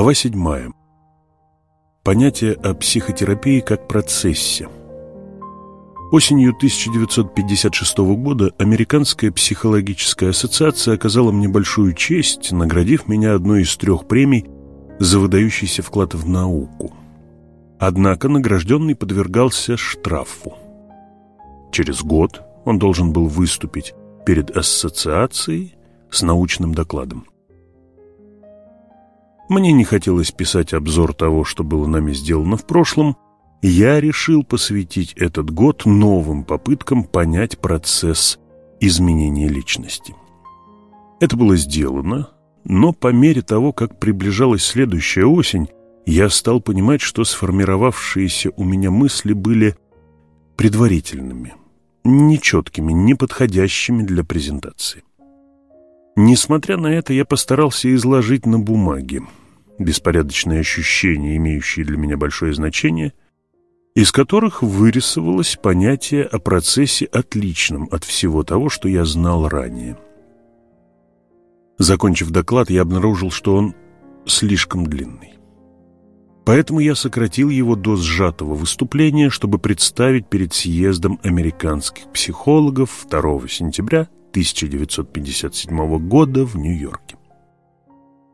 Глава 7. Понятие о психотерапии как процессе. Осенью 1956 года Американская психологическая ассоциация оказала мне большую честь, наградив меня одной из трех премий за выдающийся вклад в науку. Однако награжденный подвергался штрафу. Через год он должен был выступить перед ассоциацией с научным докладом. Мне не хотелось писать обзор того, что было нами сделано в прошлом. Я решил посвятить этот год новым попыткам понять процесс изменения личности. Это было сделано, но по мере того, как приближалась следующая осень, я стал понимать, что сформировавшиеся у меня мысли были предварительными, нечеткими, неподходящими для презентации. Несмотря на это, я постарался изложить на бумаге беспорядочные ощущения, имеющие для меня большое значение, из которых вырисовалось понятие о процессе отличном от всего того, что я знал ранее. Закончив доклад, я обнаружил, что он слишком длинный. Поэтому я сократил его до сжатого выступления, чтобы представить перед съездом американских психологов 2 сентября 1957 года в Нью-Йорке.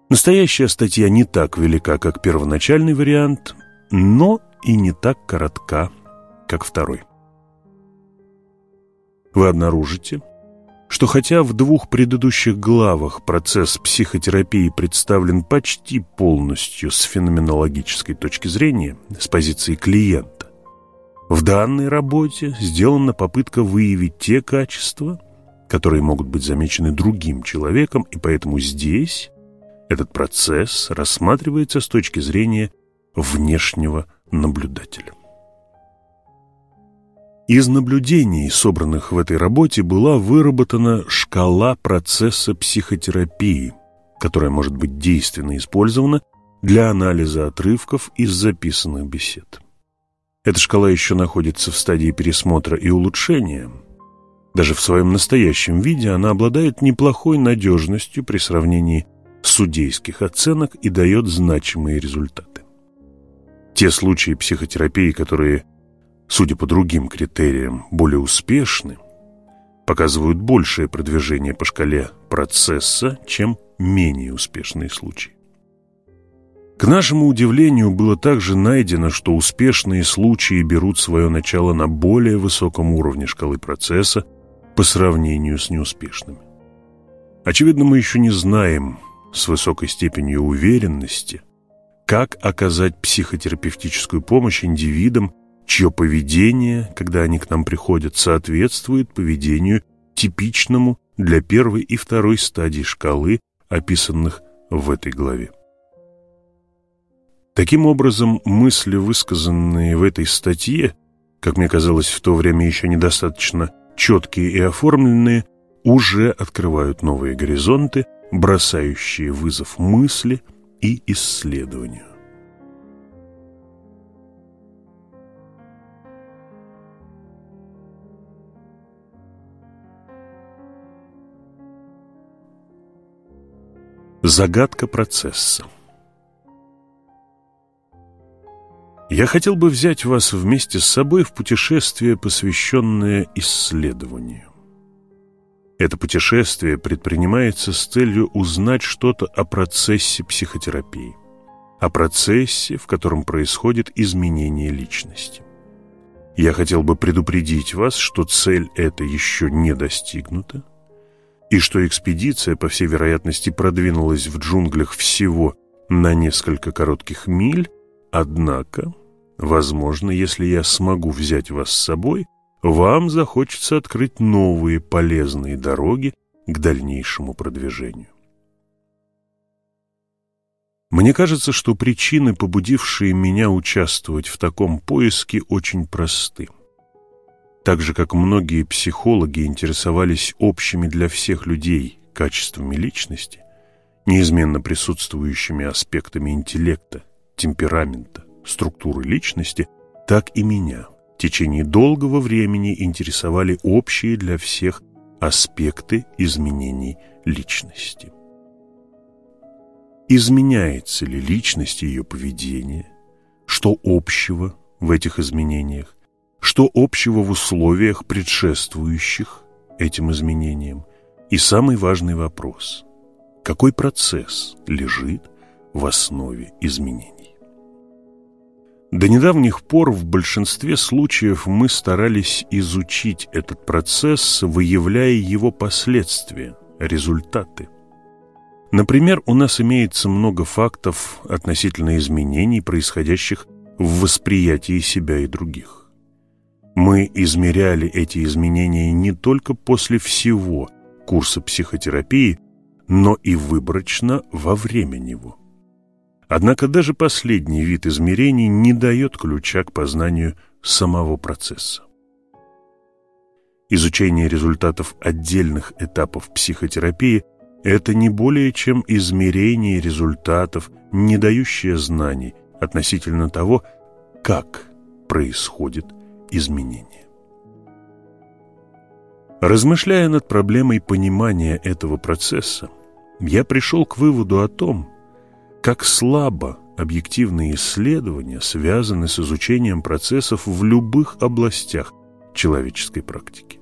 Настоящая статья не так велика, как первоначальный вариант, но и не так коротка, как второй. Вы обнаружите, что хотя в двух предыдущих главах процесс психотерапии представлен почти полностью с феноменологической точки зрения, с позиции клиента, в данной работе сделана попытка выявить те качества, которые могут быть замечены другим человеком, и поэтому здесь этот процесс рассматривается с точки зрения внешнего наблюдателя. Из наблюдений, собранных в этой работе, была выработана шкала процесса психотерапии, которая может быть действенно использована для анализа отрывков из записанных бесед. Эта шкала еще находится в стадии пересмотра и улучшения. Даже в своем настоящем виде она обладает неплохой надежностью при сравнении судейских оценок и дает значимые результаты. Те случаи психотерапии, которые, судя по другим критериям, более успешны, показывают большее продвижение по шкале процесса, чем менее успешные случаи. К нашему удивлению было также найдено, что успешные случаи берут свое начало на более высоком уровне шкалы процесса по сравнению с неуспешными. Очевидно, мы еще не знаем, с высокой степенью уверенности, как оказать психотерапевтическую помощь индивидам, чье поведение, когда они к нам приходят, соответствует поведению типичному для первой и второй стадии шкалы, описанных в этой главе. Таким образом, мысли, высказанные в этой статье, как мне казалось в то время еще недостаточно четкие и оформленные, уже открывают новые горизонты, бросающие вызов мысли и исследованию. Загадка процесса Я хотел бы взять вас вместе с собой в путешествие, посвященное исследованию. Это путешествие предпринимается с целью узнать что-то о процессе психотерапии, о процессе, в котором происходит изменение личности. Я хотел бы предупредить вас, что цель эта еще не достигнута, и что экспедиция, по всей вероятности, продвинулась в джунглях всего на несколько коротких миль, однако, возможно, если я смогу взять вас с собой, вам захочется открыть новые полезные дороги к дальнейшему продвижению. Мне кажется, что причины, побудившие меня участвовать в таком поиске, очень просты. Так же, как многие психологи интересовались общими для всех людей качествами личности, неизменно присутствующими аспектами интеллекта, темперамента, структуры личности, так и меня – в течение долгого времени интересовали общие для всех аспекты изменений личности. изменяется ли личность и ее поведение, что общего в этих изменениях, что общего в условиях, предшествующих этим изменениям, и самый важный вопрос – какой процесс лежит в основе изменений? До недавних пор в большинстве случаев мы старались изучить этот процесс, выявляя его последствия, результаты. Например, у нас имеется много фактов относительно изменений, происходящих в восприятии себя и других. Мы измеряли эти изменения не только после всего курса психотерапии, но и выборочно во время него. Однако даже последний вид измерений не дает ключа к познанию самого процесса. Изучение результатов отдельных этапов психотерапии – это не более чем измерение результатов, не дающее знаний относительно того, как происходит изменение. Размышляя над проблемой понимания этого процесса, я пришел к выводу о том, как слабо объективные исследования связаны с изучением процессов в любых областях человеческой практики.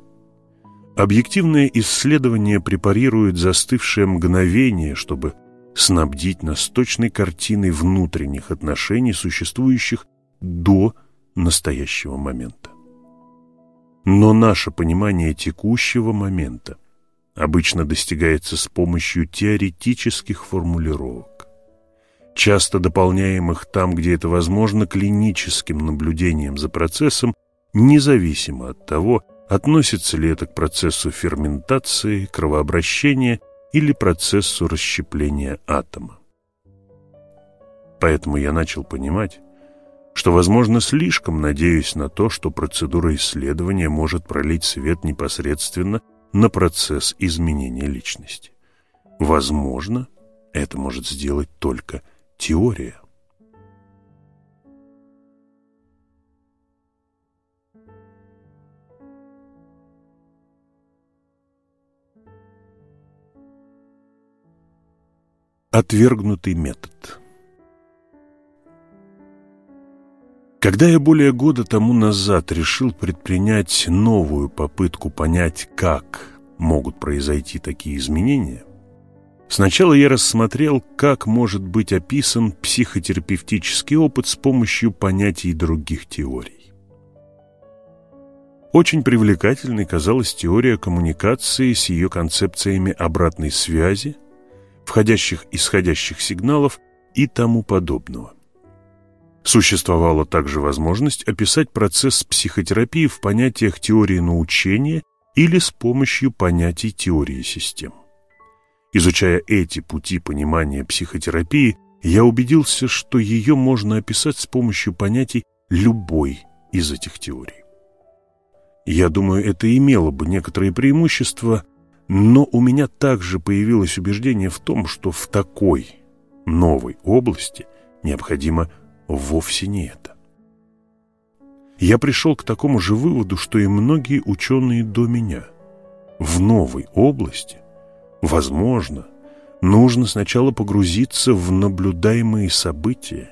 Объективное исследование препарирует застывшее мгновение, чтобы снабдить нас точной картиной внутренних отношений, существующих до настоящего момента. Но наше понимание текущего момента обычно достигается с помощью теоретических формулировок, часто дополняемых там, где это возможно, клиническим наблюдением за процессом, независимо от того, Относится ли это к процессу ферментации, кровообращения или процессу расщепления атома? Поэтому я начал понимать, что, возможно, слишком надеюсь на то, что процедура исследования может пролить свет непосредственно на процесс изменения личности. Возможно, это может сделать только теория. Отвергнутый метод Когда я более года тому назад решил предпринять новую попытку понять, как могут произойти такие изменения, сначала я рассмотрел, как может быть описан психотерапевтический опыт с помощью понятий других теорий. Очень привлекательной казалась теория коммуникации с ее концепциями обратной связи, входящих и исходящих сигналов и тому подобного. Существовала также возможность описать процесс психотерапии в понятиях теории научения или с помощью понятий теории систем. Изучая эти пути понимания психотерапии, я убедился, что ее можно описать с помощью понятий любой из этих теорий. Я думаю, это имело бы некоторые преимущества но у меня также появилось убеждение в том, что в такой новой области необходимо вовсе не это. Я пришел к такому же выводу, что и многие ученые до меня. В новой области, возможно, нужно сначала погрузиться в наблюдаемые события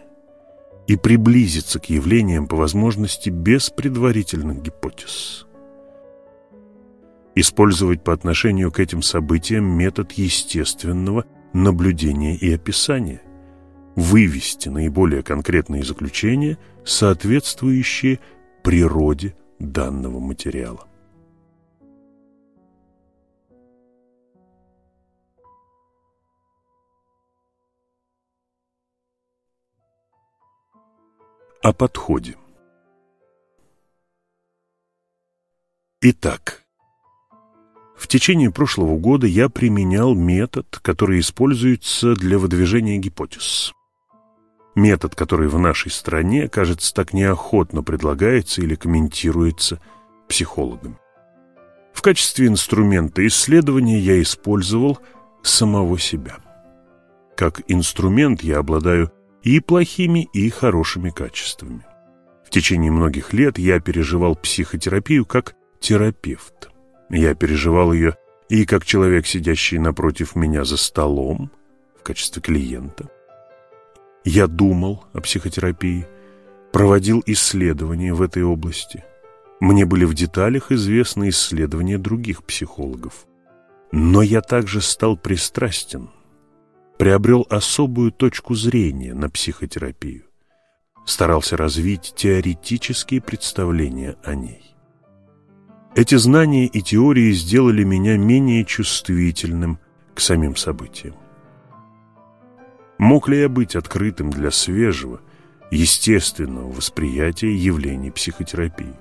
и приблизиться к явлениям по возможности без предварительных гипотез использовать по отношению к этим событиям метод естественного наблюдения и описания, вывести наиболее конкретные заключения, соответствующие природе данного материала. О подходе. Итак, в течение прошлого года я применял метод, который используется для выдвижения гипотез. Метод, который в нашей стране, кажется, так неохотно предлагается или комментируется психологами. В качестве инструмента исследования я использовал самого себя. Как инструмент я обладаю и плохими, и хорошими качествами. В течение многих лет я переживал психотерапию как терапевт. Я переживал ее и как человек, сидящий напротив меня за столом, в качестве клиента. Я думал о психотерапии, проводил исследования в этой области. Мне были в деталях известны исследования других психологов. Но я также стал пристрастен, приобрел особую точку зрения на психотерапию, старался развить теоретические представления о ней. Эти знания и теории сделали меня менее чувствительным к самим событиям. Мог ли я быть открытым для свежего, естественного восприятия явлений психотерапии?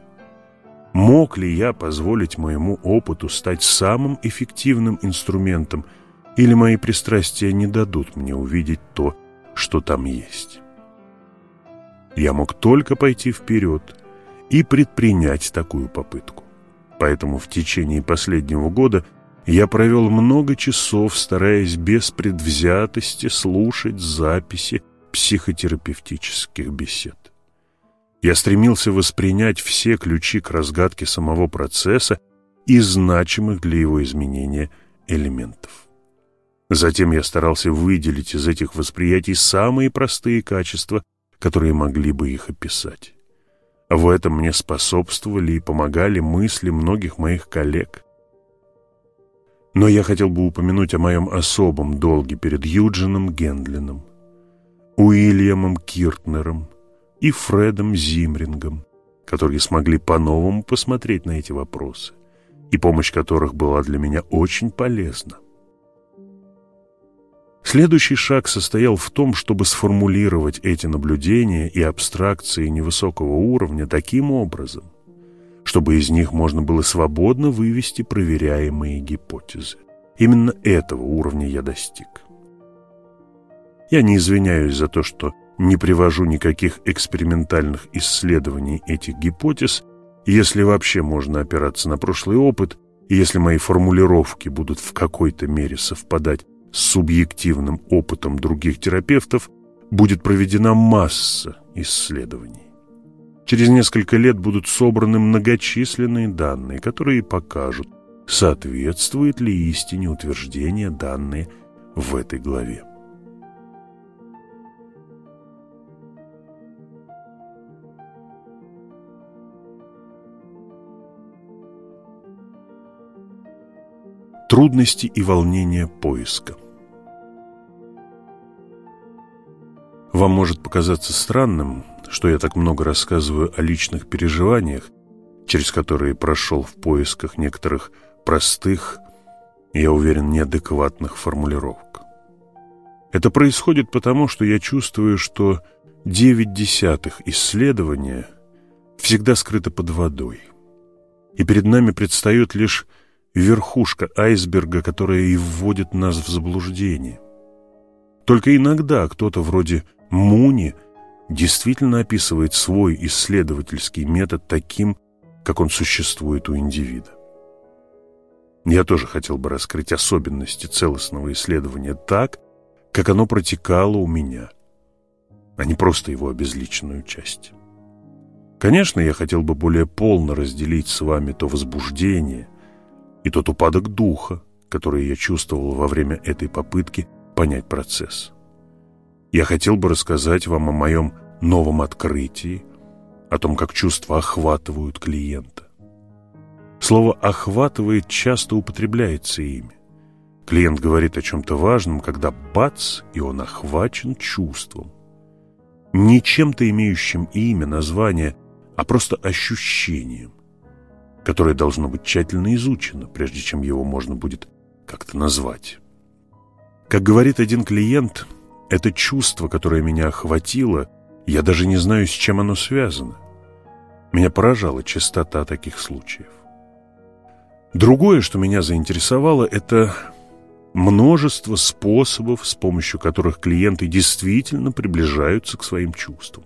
Мог ли я позволить моему опыту стать самым эффективным инструментом, или мои пристрастия не дадут мне увидеть то, что там есть? Я мог только пойти вперед и предпринять такую попытку. Поэтому в течение последнего года я провел много часов, стараясь без предвзятости слушать записи психотерапевтических бесед. Я стремился воспринять все ключи к разгадке самого процесса и значимых для его изменения элементов. Затем я старался выделить из этих восприятий самые простые качества, которые могли бы их описать. В этом мне способствовали и помогали мысли многих моих коллег. Но я хотел бы упомянуть о моем особом долге перед Юджином Гендлином, Уильямом Киртнером и Фредом Зимрингом, которые смогли по-новому посмотреть на эти вопросы, и помощь которых была для меня очень полезна. Следующий шаг состоял в том, чтобы сформулировать эти наблюдения и абстракции невысокого уровня таким образом, чтобы из них можно было свободно вывести проверяемые гипотезы. Именно этого уровня я достиг. Я не извиняюсь за то, что не привожу никаких экспериментальных исследований этих гипотез, если вообще можно опираться на прошлый опыт, и если мои формулировки будут в какой-то мере совпадать с субъективным опытом других терапевтов, будет проведена масса исследований. Через несколько лет будут собраны многочисленные данные, которые покажут, соответствует ли истине утверждение, данные в этой главе. Трудности и волнения поиска Вам может показаться странным, что я так много рассказываю о личных переживаниях, через которые прошел в поисках некоторых простых, я уверен, неадекватных формулировок. Это происходит потому, что я чувствую, что девять десятых исследования всегда скрыто под водой, и перед нами предстает лишь верхушка айсберга, которая и вводит нас в заблуждение. Только иногда кто-то вроде Муни действительно описывает свой исследовательский метод таким, как он существует у индивида. Я тоже хотел бы раскрыть особенности целостного исследования так, как оно протекало у меня, а не просто его обезличенную часть. Конечно, я хотел бы более полно разделить с вами то возбуждение и тот упадок духа, который я чувствовал во время этой попытки понять процесс. Я хотел бы рассказать вам о моем новом открытии, о том, как чувства охватывают клиента. Слово «охватывает» часто употребляется ими. Клиент говорит о чем-то важном, когда бац, и он охвачен чувством. Не чем-то имеющим имя, название, а просто ощущением, которое должно быть тщательно изучено, прежде чем его можно будет как-то назвать. Как говорит один клиент – это чувство, которое меня охватило, я даже не знаю, с чем оно связано. Меня поражала частота таких случаев. Другое, что меня заинтересовало, это множество способов, с помощью которых клиенты действительно приближаются к своим чувствам.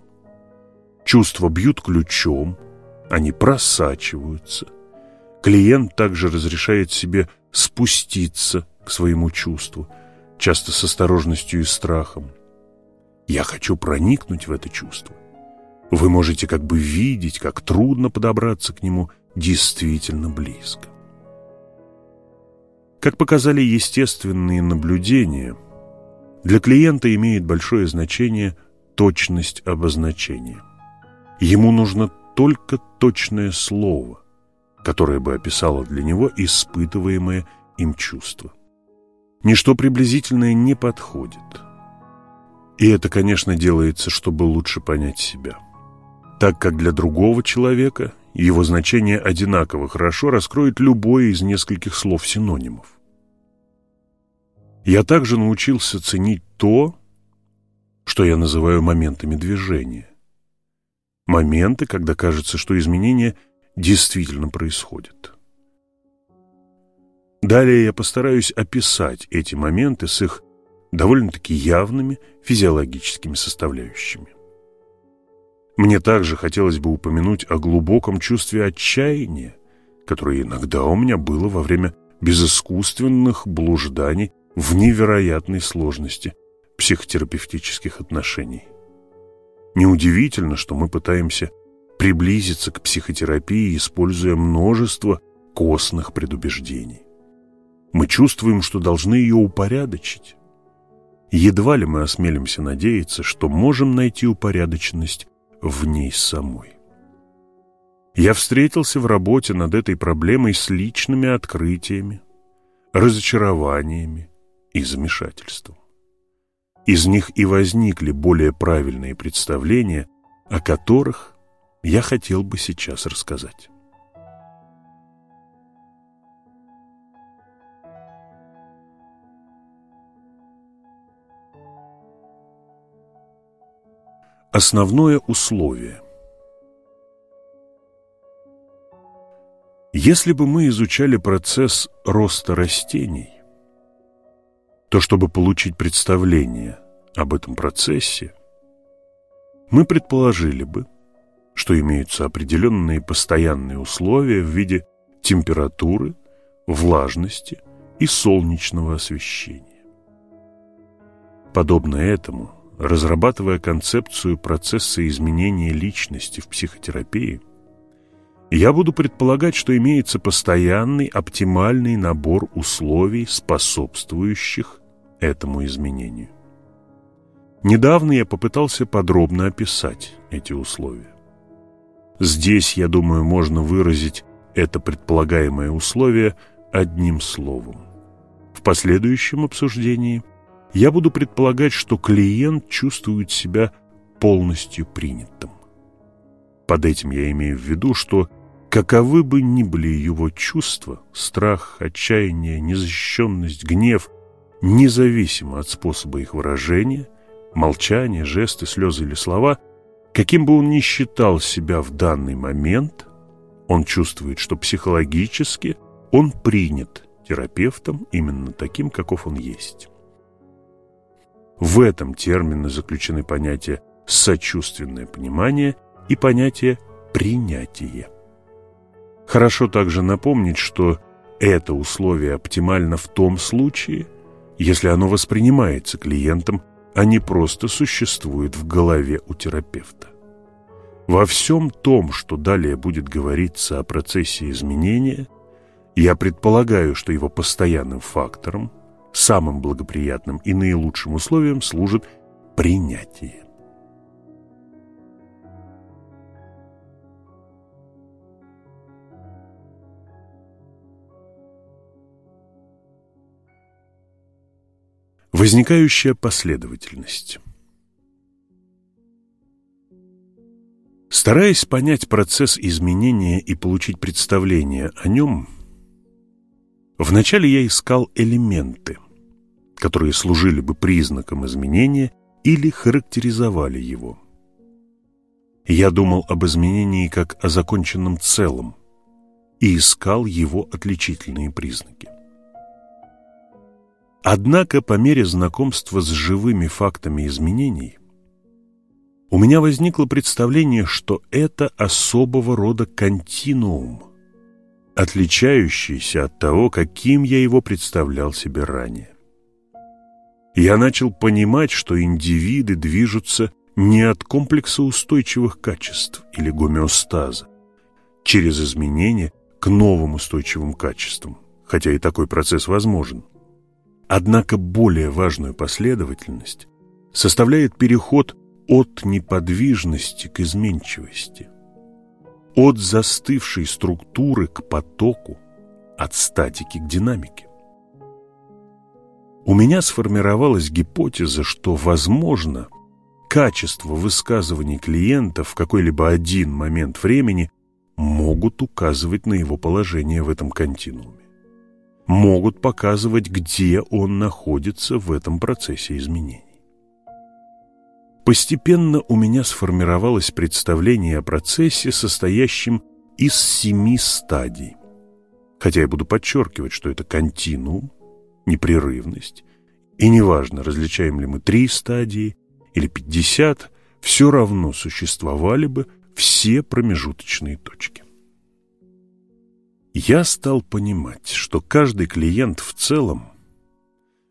Чувства бьют ключом, они просачиваются. Клиент также разрешает себе спуститься к своему чувству – часто с осторожностью и страхом. Я хочу проникнуть в это чувство. Вы можете как бы видеть, как трудно подобраться к нему действительно близко. Как показали естественные наблюдения, Для клиента имеет большое значение точность обозначения. Ему нужно только точное слово, которое бы описало для него испытываемое им чувство. Ничто приблизительное не подходит. И это, конечно, делается, чтобы лучше понять себя. Так как для другого человека его значение одинаково хорошо раскроет любое из нескольких слов-синонимов. Я также научился ценить то, что я называю моментами движения. Моменты, когда кажется, что изменения действительно происходят. Далее я постараюсь описать эти моменты с их довольно-таки явными физиологическими составляющими. Мне также хотелось бы упомянуть о глубоком чувстве отчаяния, которое иногда у меня было во время безыскусственных блужданий в невероятной сложности психотерапевтических отношений. Неудивительно, что мы пытаемся приблизиться к психотерапии, используя множество костных предубеждений. Мы чувствуем, что должны ее упорядочить. Едва ли мы осмелимся надеяться, что можем найти упорядоченность в ней самой. Я встретился в работе над этой проблемой с личными открытиями, разочарованиями, и замешательством. Из них и возникли более правильные представления, о которых я хотел бы сейчас рассказать. Основное условие Если бы мы изучали процесс роста растений, то чтобы получить представление об этом процессе, мы предположили бы, что имеются определенные постоянные условия в виде температуры, влажности и солнечного освещения. Подобно этому, разрабатывая концепцию процесса изменения личности в психотерапии, я буду предполагать, что имеется постоянный оптимальный набор условий, способствующих этому изменению. Недавно я попытался подробно описать эти условия. Здесь, я думаю, можно выразить это предполагаемое условие одним словом. В последующем обсуждении я буду предполагать, что клиент чувствует себя полностью принятым. Под этим я имею в виду, что каковы бы ни были его чувства, страх, отчаяние, незащищенность, гнев, независимо от способа их выражения, молчания, жесты, слезы или слова, каким бы он ни считал себя в данный момент, он чувствует, что психологически он принят терапевтом именно таким, каков он есть. В этом термине заключены понятия «сочувственное понимание» и понятие «принятие». Хорошо также напомнить, что это условие оптимально в том случае, если оно воспринимается клиентом, а не просто существует в голове у терапевта. Во всем том, что далее будет говориться о процессе изменения, я предполагаю, что его постоянным фактором, самым благоприятным и наилучшим условием служит принятие. Возникающая последовательность Стараясь понять процесс изменения и получить представление о нем, вначале я искал элементы, которые служили бы признаком изменения или характеризовали его. Я думал об изменении как о законченном целом и искал его отличительные признаки. Однако по мере знакомства с живыми фактами изменений у меня возникло представление, что это особого рода континуум, отличающийся от того, каким я его представлял себе ранее. Я начал понимать, что индивиды движутся не от комплекса устойчивых качеств или гомеостаза, через изменения к новым устойчивым качествам, хотя и такой процесс возможен – Однако более важную последовательность составляет переход от неподвижности к изменчивости, от застывшей структуры к потоку, от статики к динамике. У меня сформировалась гипотеза, что, возможно, качество высказываний клиента в какой-либо один момент времени могут указывать на его положение в этом континууме. Могут показывать, где он находится в этом процессе изменений. Постепенно у меня сформировалось представление о процессе, состоящем из семи стадий. Хотя я буду подчеркивать, что это континуум, непрерывность, и неважно, различаем ли мы три стадии или пятьдесят, все равно существовали бы все промежуточные точки. Я стал понимать, что каждый клиент в целом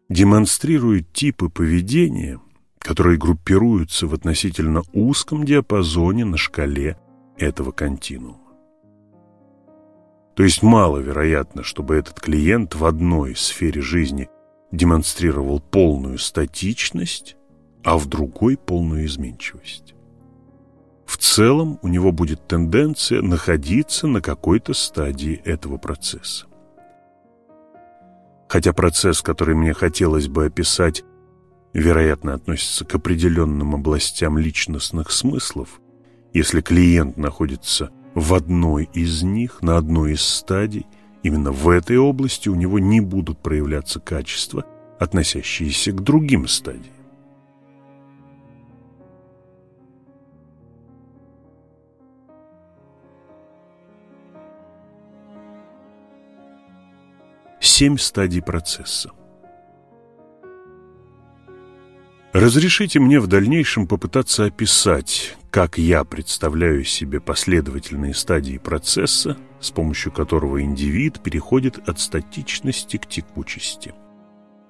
демонстрирует типы поведения, которые группируются в относительно узком диапазоне на шкале этого континуума. То есть маловероятно, чтобы этот клиент в одной сфере жизни демонстрировал полную статичность, а в другой полную изменчивость. В целом у него будет тенденция находиться на какой-то стадии этого процесса. Хотя процесс, который мне хотелось бы описать, вероятно, относится к определенным областям личностных смыслов, если клиент находится в одной из них, на одной из стадий, именно в этой области у него не будут проявляться качества, относящиеся к другим стадиям. Семь стадий процесса. Разрешите мне в дальнейшем попытаться описать, как я представляю себе последовательные стадии процесса, с помощью которого индивид переходит от статичности к текучести.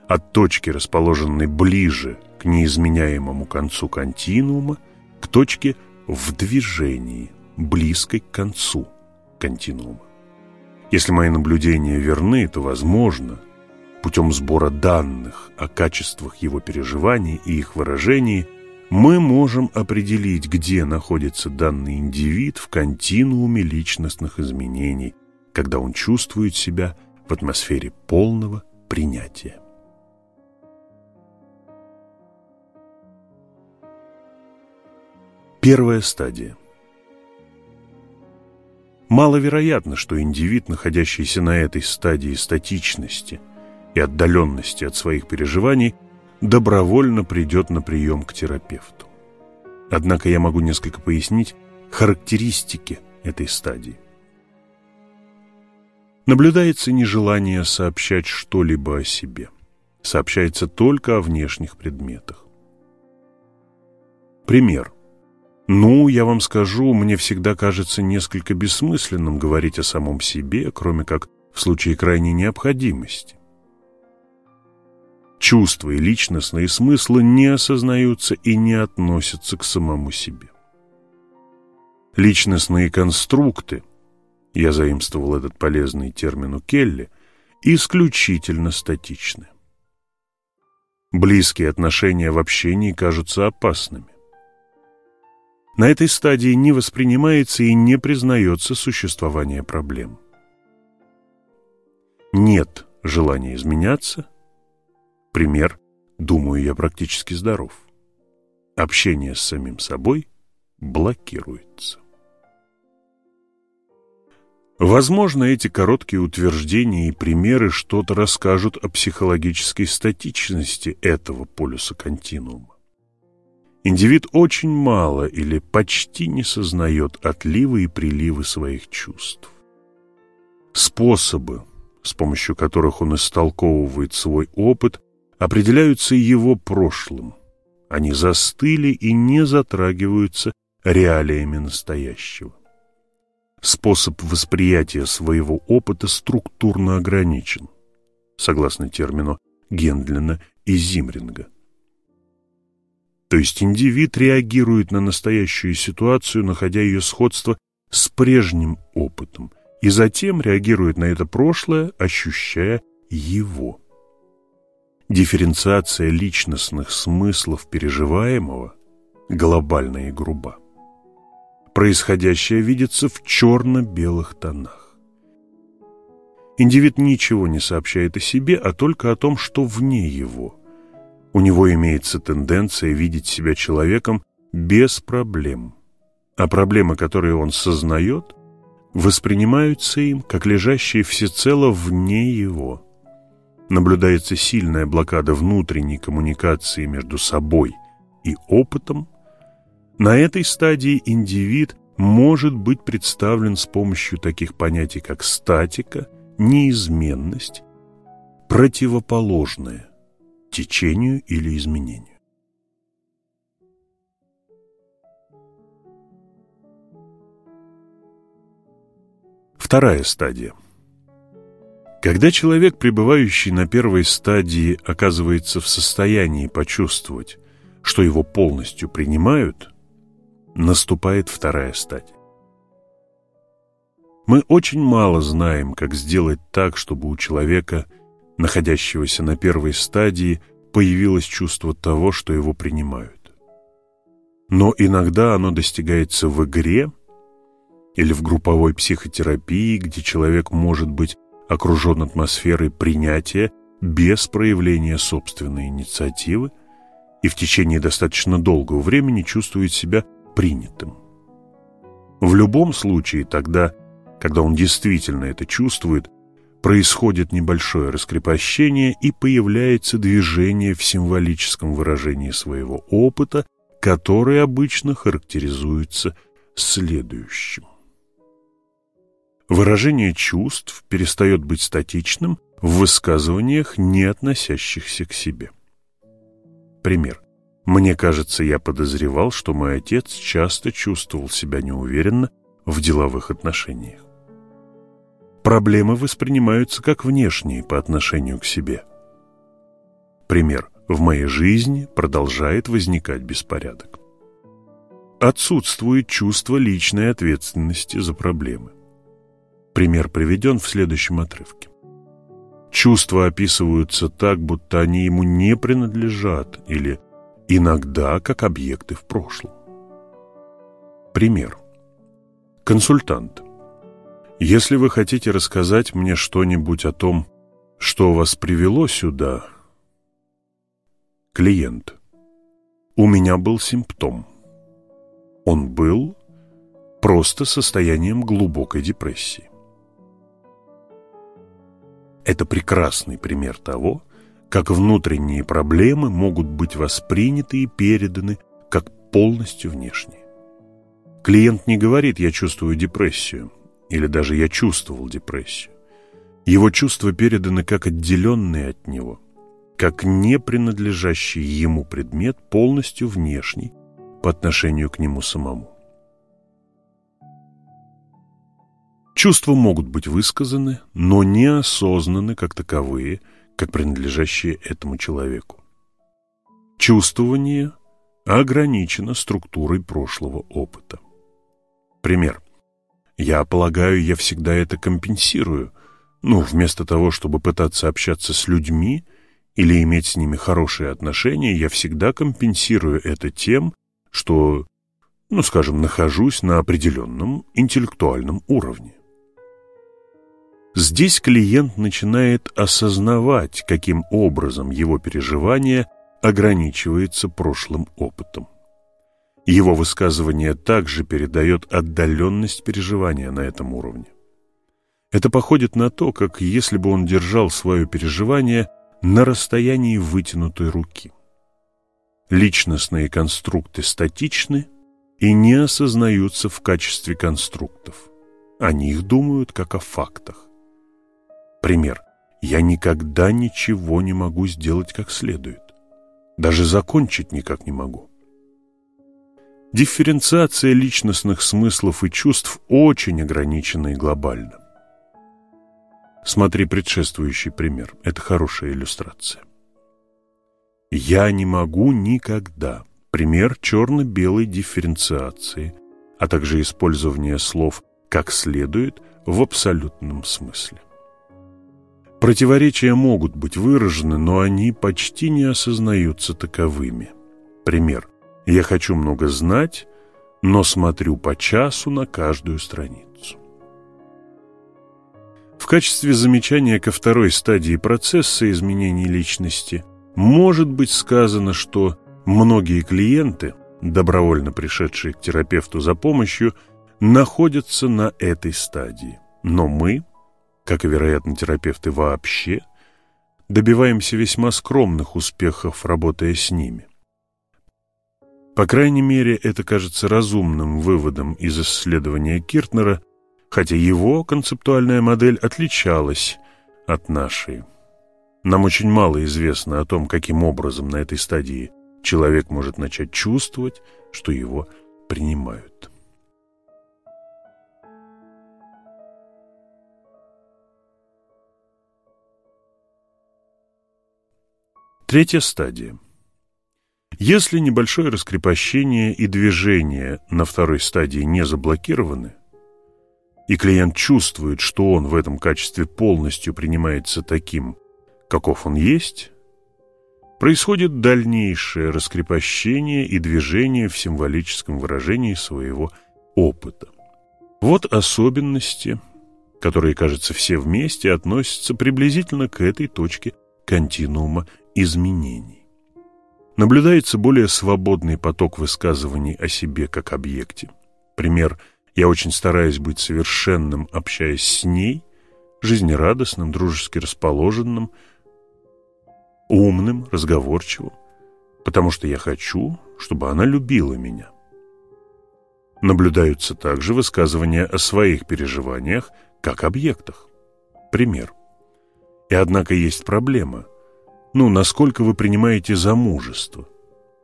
От точки, расположенной ближе к неизменяемому концу континуума, к точке в движении, близкой к концу континуума. Если мои наблюдения верны, то, возможно, путем сбора данных о качествах его переживаний и их выражении, мы можем определить, где находится данный индивид в континууме личностных изменений, когда он чувствует себя в атмосфере полного принятия. Первая стадия. Маловероятно, что индивид, находящийся на этой стадии статичности – и отдаленности от своих переживаний, добровольно придет на прием к терапевту. Однако я могу несколько пояснить характеристики этой стадии. Наблюдается нежелание сообщать что-либо о себе. Сообщается только о внешних предметах. Пример. Ну, я вам скажу, мне всегда кажется несколько бессмысленным говорить о самом себе, кроме как в случае крайней необходимости. Чувства и личностные смыслы не осознаются и не относятся к самому себе. Личностные конструкты, я заимствовал этот полезный термин у Келли, исключительно статичны. Близкие отношения в общении кажутся опасными. На этой стадии не воспринимается и не признается существование проблем. Нет желания изменяться – Пример, думаю, я практически здоров. Общение с самим собой блокируется. Возможно, эти короткие утверждения и примеры что-то расскажут о психологической статичности этого полюса континуума. Индивид очень мало или почти не сознает отливы и приливы своих чувств. Способы, с помощью которых он истолковывает свой опыт, определяются его прошлым. Они застыли и не затрагиваются реалиями настоящего. Способ восприятия своего опыта структурно ограничен, согласно термину Гендлина и Зимринга. То есть индивид реагирует на настоящую ситуацию, находя ее сходство с прежним опытом, и затем реагирует на это прошлое, ощущая его. дифференциация личностных смыслов переживаемого глобальна и груба. Происходящее видится в черно-белых тонах. Индивид ничего не сообщает о себе, а только о том, что вне его. У него имеется тенденция видеть себя человеком без проблем, а проблемы, которые он сознает, воспринимаются им как лежащие всецело вне его. Наблюдается сильная блокада внутренней коммуникации между собой и опытом. На этой стадии индивид может быть представлен с помощью таких понятий, как статика, неизменность, противоположное течению или изменению. Вторая стадия. Когда человек, пребывающий на первой стадии, оказывается в состоянии почувствовать, что его полностью принимают, наступает вторая стадия. Мы очень мало знаем, как сделать так, чтобы у человека, находящегося на первой стадии, появилось чувство того, что его принимают. Но иногда оно достигается в игре – или в групповой психотерапии, где человек может быть окружен атмосферой принятия без проявления собственной инициативы и в течение достаточно долгого времени чувствует себя принятым. В любом случае тогда, когда он действительно это чувствует, происходит небольшое раскрепощение и появляется движение в символическом выражении своего опыта, которое обычно характеризуется следующим. Выражение чувств перестает быть статичным в высказываниях, не относящихся к себе. Пример. Мне кажется, я подозревал, что мой отец часто чувствовал себя неуверенно в деловых отношениях. Проблемы воспринимаются как внешние по отношению к себе. Пример. В моей жизни продолжает возникать беспорядок. Отсутствует чувство личной ответственности за проблемы. Пример приведен в следующем отрывке. Чувства описываются так, будто они ему не принадлежат или иногда как объекты в прошлом. Пример. Консультант. Если вы хотите рассказать мне что-нибудь о том, что вас привело сюда, клиент. У меня был симптом. Он был просто состоянием глубокой депрессии. Это прекрасный пример того, как внутренние проблемы могут быть восприняты и переданы как полностью внешние. Клиент не говорит «я чувствую депрессию» или даже «я чувствовал депрессию». Его чувства переданы как отделенные от него, как не принадлежащий ему предмет полностью внешний по отношению к нему самому. Чувства могут быть высказаны, но не осознаны как таковые, как принадлежащие этому человеку. Чувствование ограничено структурой прошлого опыта. Пример. Я полагаю, я всегда это компенсирую. Ну, вместо того, чтобы пытаться общаться с людьми или иметь с ними хорошие отношения, я всегда компенсирую это тем, что, ну, скажем, нахожусь на определенном интеллектуальном уровне. Здесь клиент начинает осознавать, каким образом его переживание ограничивается прошлым опытом. Его высказывание также передает отдаленность переживания на этом уровне. Это походит на то, как если бы он держал свое переживание на расстоянии вытянутой руки. Личностные конструкты статичны и не осознаются в качестве конструктов. О них думают как о фактах. Пример. Я никогда ничего не могу сделать как следует. Даже закончить никак не могу. Дифференциация личностных смыслов и чувств очень ограничена и глобальна. Смотри предшествующий пример. Это хорошая иллюстрация. «Я не могу никогда» – пример черно-белой дифференциации, а также использование слов «как следует» в абсолютном смысле. Противоречия могут быть выражены, но они почти не осознаются таковыми. Пример. Я хочу много знать, но смотрю по часу на каждую страницу. В качестве замечания ко второй стадии процесса изменений личности может быть сказано, что многие клиенты, добровольно пришедшие к терапевту за помощью, находятся на этой стадии. Но мы, как и, вероятно, терапевты вообще, добиваемся весьма скромных успехов, работая с ними. По крайней мере, это кажется разумным выводом из исследования Киртнера, хотя его концептуальная модель отличалась от нашей. Нам очень мало известно о том, каким образом на этой стадии человек может начать чувствовать, что его принимают. Третья стадия. Если небольшое раскрепощение и движение на второй стадии не заблокированы, и клиент чувствует, что он в этом качестве полностью принимается таким, каков он есть, происходит дальнейшее раскрепощение и движение в символическом выражении своего опыта. Вот особенности, которые, кажется, все вместе относятся приблизительно к этой точке континуума изменений. Наблюдается более свободный поток высказываний о себе как объекте. Пример «Я очень стараюсь быть совершенным, общаясь с ней», жизнерадостным, дружески расположенным, умным, разговорчивым, потому что я хочу, чтобы она любила меня. Наблюдаются также высказывания о своих переживаниях как объектах. Пример. И однако есть проблема – ну, насколько вы принимаете замужество.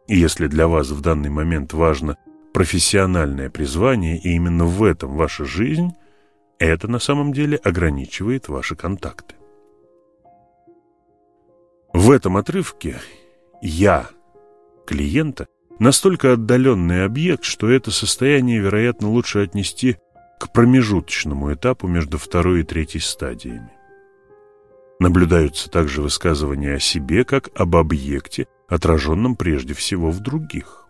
И если для вас в данный момент важно профессиональное призвание, и именно в этом ваша жизнь, это на самом деле ограничивает ваши контакты. В этом отрывке «я» клиента настолько отдаленный объект, что это состояние, вероятно, лучше отнести к промежуточному этапу между второй и третьей стадиями. Наблюдаются также высказывания о себе как об объекте, отраженном прежде всего в других.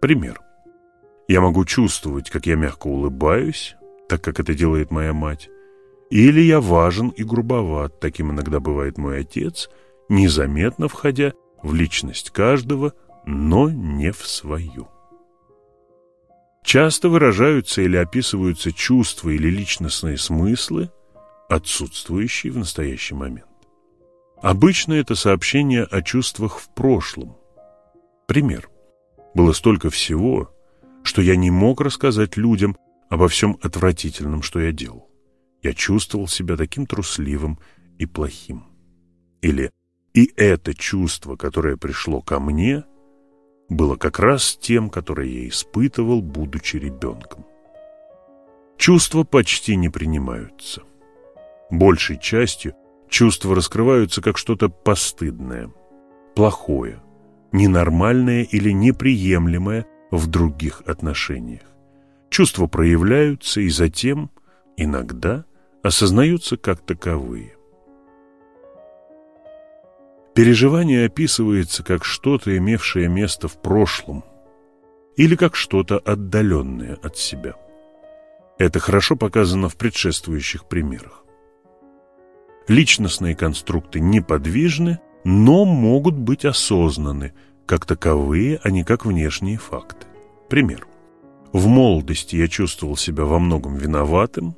Пример. Я могу чувствовать, как я мягко улыбаюсь, так как это делает моя мать, или я важен и грубоват, таким иногда бывает мой отец, незаметно входя в личность каждого, но не в свою. Часто выражаются или описываются чувства или личностные смыслы, отсутствующий в настоящий момент. Обычно это сообщение о чувствах в прошлом. Пример. Было столько всего, что я не мог рассказать людям обо всем отвратительном, что я делал. Я чувствовал себя таким трусливым и плохим. Или «И это чувство, которое пришло ко мне, было как раз тем, которое я испытывал, будучи ребенком». Чувства почти не принимаются – Большей частью чувства раскрываются как что-то постыдное, плохое, ненормальное или неприемлемое в других отношениях. Чувства проявляются и затем, иногда, осознаются как таковые. Переживание описывается как что-то, имевшее место в прошлом, или как что-то отдаленное от себя. Это хорошо показано в предшествующих примерах. Личностные конструкты неподвижны, но могут быть осознаны, как таковые, а не как внешние факты. Пример. В молодости я чувствовал себя во многом виноватым,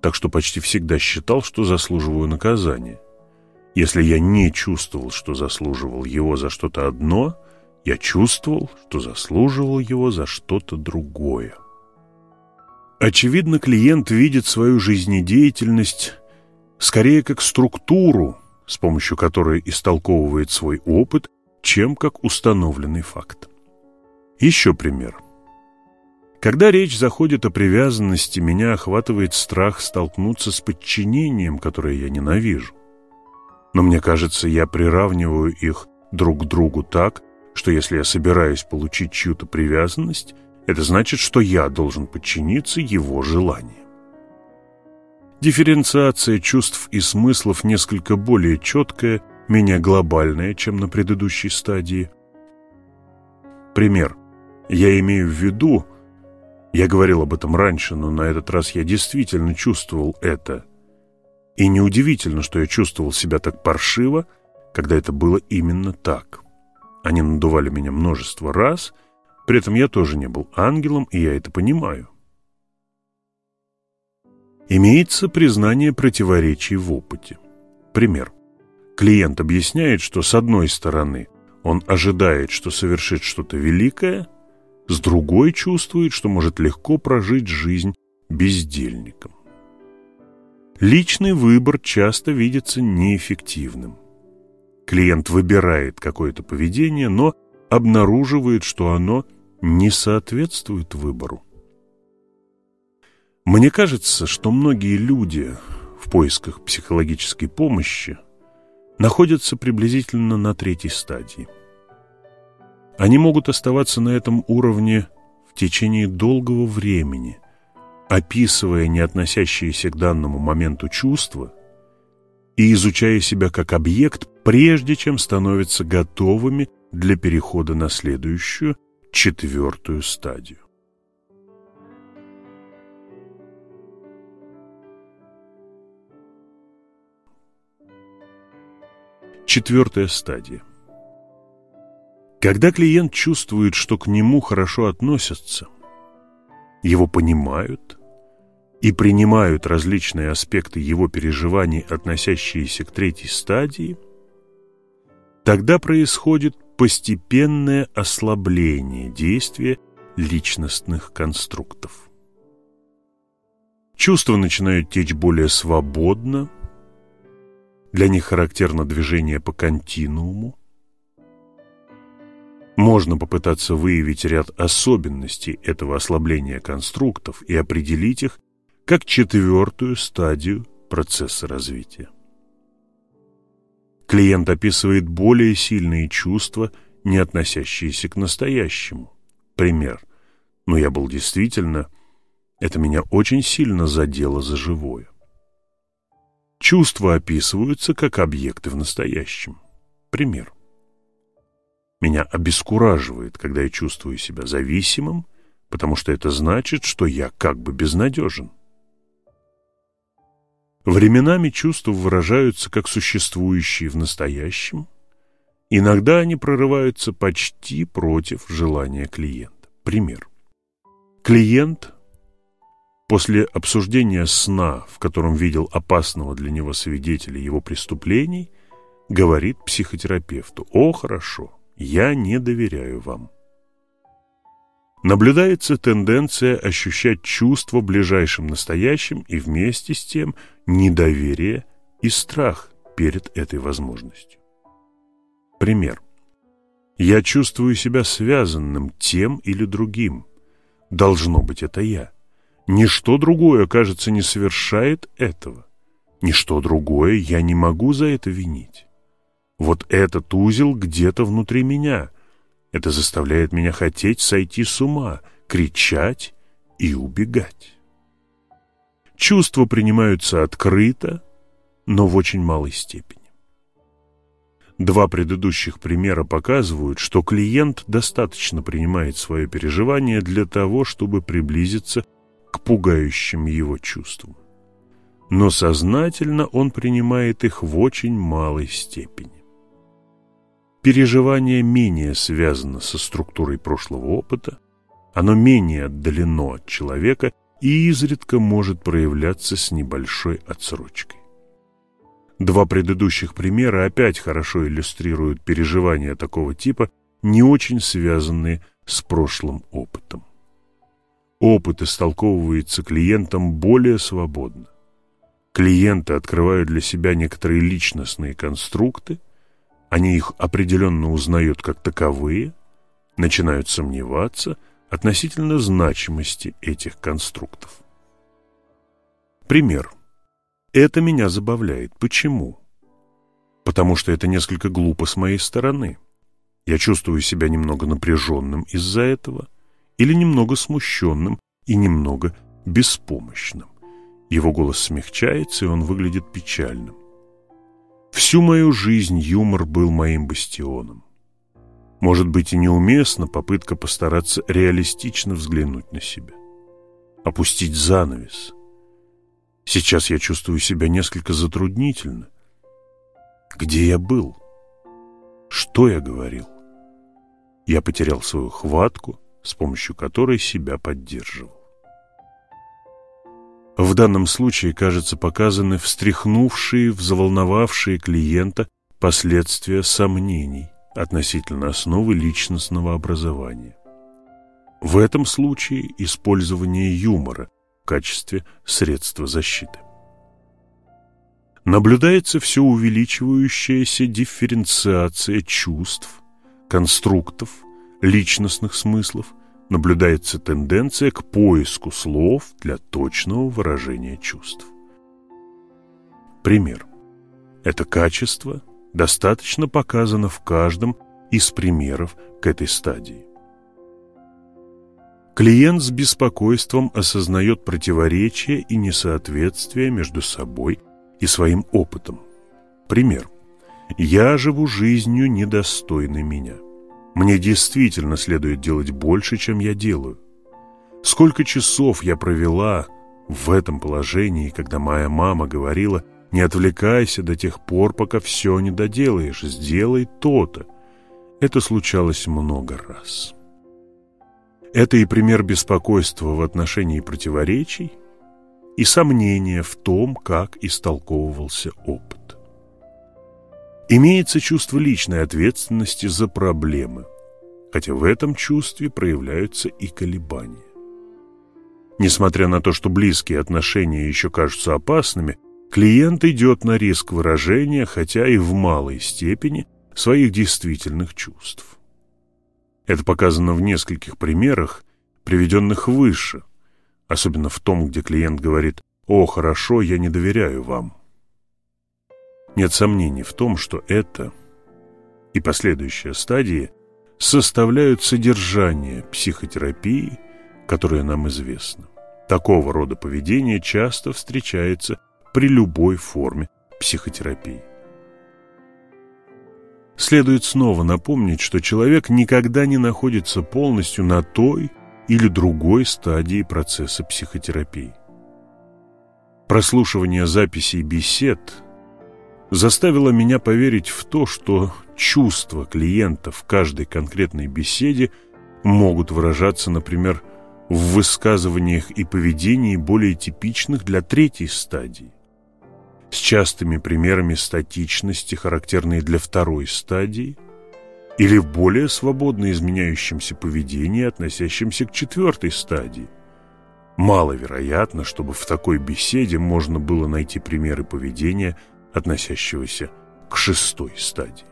так что почти всегда считал, что заслуживаю наказания. Если я не чувствовал, что заслуживал его за что-то одно, я чувствовал, что заслуживал его за что-то другое. Очевидно, клиент видит свою жизнедеятельность скорее как структуру, с помощью которой истолковывает свой опыт, чем как установленный факт. Еще пример. Когда речь заходит о привязанности, меня охватывает страх столкнуться с подчинением, которое я ненавижу. Но мне кажется, я приравниваю их друг к другу так, что если я собираюсь получить чью-то привязанность, это значит, что я должен подчиниться его желаниям. Дифференциация чувств и смыслов несколько более четкая, менее глобальная, чем на предыдущей стадии. Пример. Я имею в виду, я говорил об этом раньше, но на этот раз я действительно чувствовал это. И неудивительно, что я чувствовал себя так паршиво, когда это было именно так. Они надували меня множество раз, при этом я тоже не был ангелом, и я это понимаю. Имеется признание противоречий в опыте. Пример. Клиент объясняет, что с одной стороны он ожидает, что совершит что-то великое, с другой чувствует, что может легко прожить жизнь бездельником. Личный выбор часто видится неэффективным. Клиент выбирает какое-то поведение, но обнаруживает, что оно не соответствует выбору. Мне кажется, что многие люди в поисках психологической помощи находятся приблизительно на третьей стадии. Они могут оставаться на этом уровне в течение долгого времени, описывая не относящиеся к данному моменту чувства и изучая себя как объект, прежде чем становятся готовыми для перехода на следующую, четвертую стадию. Четвертая стадия. Когда клиент чувствует, что к нему хорошо относятся, его понимают и принимают различные аспекты его переживаний, относящиеся к третьей стадии, тогда происходит постепенное ослабление действия личностных конструктов. Чувства начинают течь более свободно, для них характерно движение по континууму. Можно попытаться выявить ряд особенностей этого ослабления конструктов и определить их как четвертую стадию процесса развития. Клиент описывает более сильные чувства, не относящиеся к настоящему. Пример. Но я был действительно... Это меня очень сильно задело за живое. Чувства описываются как объекты в настоящем. Пример. Меня обескураживает, когда я чувствую себя зависимым, потому что это значит, что я как бы безнадежен. Временами чувства выражаются как существующие в настоящем, иногда они прорываются почти против желания клиента. Пример. Клиент После обсуждения сна, в котором видел опасного для него свидетеля его преступлений, говорит психотерапевту «О, хорошо, я не доверяю вам». Наблюдается тенденция ощущать чувство ближайшим настоящим и вместе с тем недоверие и страх перед этой возможностью. Пример. Я чувствую себя связанным тем или другим. Должно быть, это я. Ничто другое, кажется, не совершает этого. Ничто другое я не могу за это винить. Вот этот узел где-то внутри меня. Это заставляет меня хотеть сойти с ума, кричать и убегать. Чувства принимаются открыто, но в очень малой степени. Два предыдущих примера показывают, что клиент достаточно принимает свое переживание для того, чтобы приблизиться к пугающим его чувствам. Но сознательно он принимает их в очень малой степени. Переживание менее связано со структурой прошлого опыта, оно менее отдалено от человека и изредка может проявляться с небольшой отсрочкой. Два предыдущих примера опять хорошо иллюстрируют переживания такого типа, не очень связанные с прошлым опытом. Опыт истолковывается клиентом более свободно. Клиенты открывают для себя некоторые личностные конструкты, они их определенно узнают как таковые, начинают сомневаться относительно значимости этих конструктов. Пример. Это меня забавляет. Почему? Потому что это несколько глупо с моей стороны. Я чувствую себя немного напряженным из-за этого – или немного смущенным и немного беспомощным. Его голос смягчается, и он выглядит печальным. Всю мою жизнь юмор был моим бастионом. Может быть и неуместна попытка постараться реалистично взглянуть на себя. Опустить занавес. Сейчас я чувствую себя несколько затруднительно. Где я был? Что я говорил? Я потерял свою хватку, с помощью которой себя поддерживал. В данном случае, кажется, показаны встряхнувшие, взволновавшие клиента последствия сомнений относительно основы личностного образования. В этом случае использование юмора в качестве средства защиты. Наблюдается все увеличивающаяся дифференциация чувств, конструктов, личностных смыслов, наблюдается тенденция к поиску слов для точного выражения чувств. Пример. Это качество достаточно показано в каждом из примеров к этой стадии. Клиент с беспокойством осознает противоречия и несоответствия между собой и своим опытом. Пример. «Я живу жизнью, недостойной меня». Мне действительно следует делать больше, чем я делаю. Сколько часов я провела в этом положении, когда моя мама говорила «Не отвлекайся до тех пор, пока все не доделаешь, сделай то-то». Это случалось много раз. Это и пример беспокойства в отношении противоречий, и сомнения в том, как истолковывался опыт. Имеется чувство личной ответственности за проблемы, хотя в этом чувстве проявляются и колебания. Несмотря на то, что близкие отношения еще кажутся опасными, клиент идет на риск выражения, хотя и в малой степени, своих действительных чувств. Это показано в нескольких примерах, приведенных выше, особенно в том, где клиент говорит «О, хорошо, я не доверяю вам». Нет сомнений в том, что это и последующие стадии составляют содержание психотерапии, которое нам известно. Такого рода поведение часто встречается при любой форме психотерапии. Следует снова напомнить, что человек никогда не находится полностью на той или другой стадии процесса психотерапии. Прослушивание записей бесед – заставило меня поверить в то, что чувства клиента в каждой конкретной беседе могут выражаться, например, в высказываниях и поведении более типичных для третьей стадии, с частыми примерами статичности, характерной для второй стадии, или в более свободно изменяющемся поведении, относящемся к четвертой стадии. Маловероятно, чтобы в такой беседе можно было найти примеры поведения – относящегося к шестой стадии.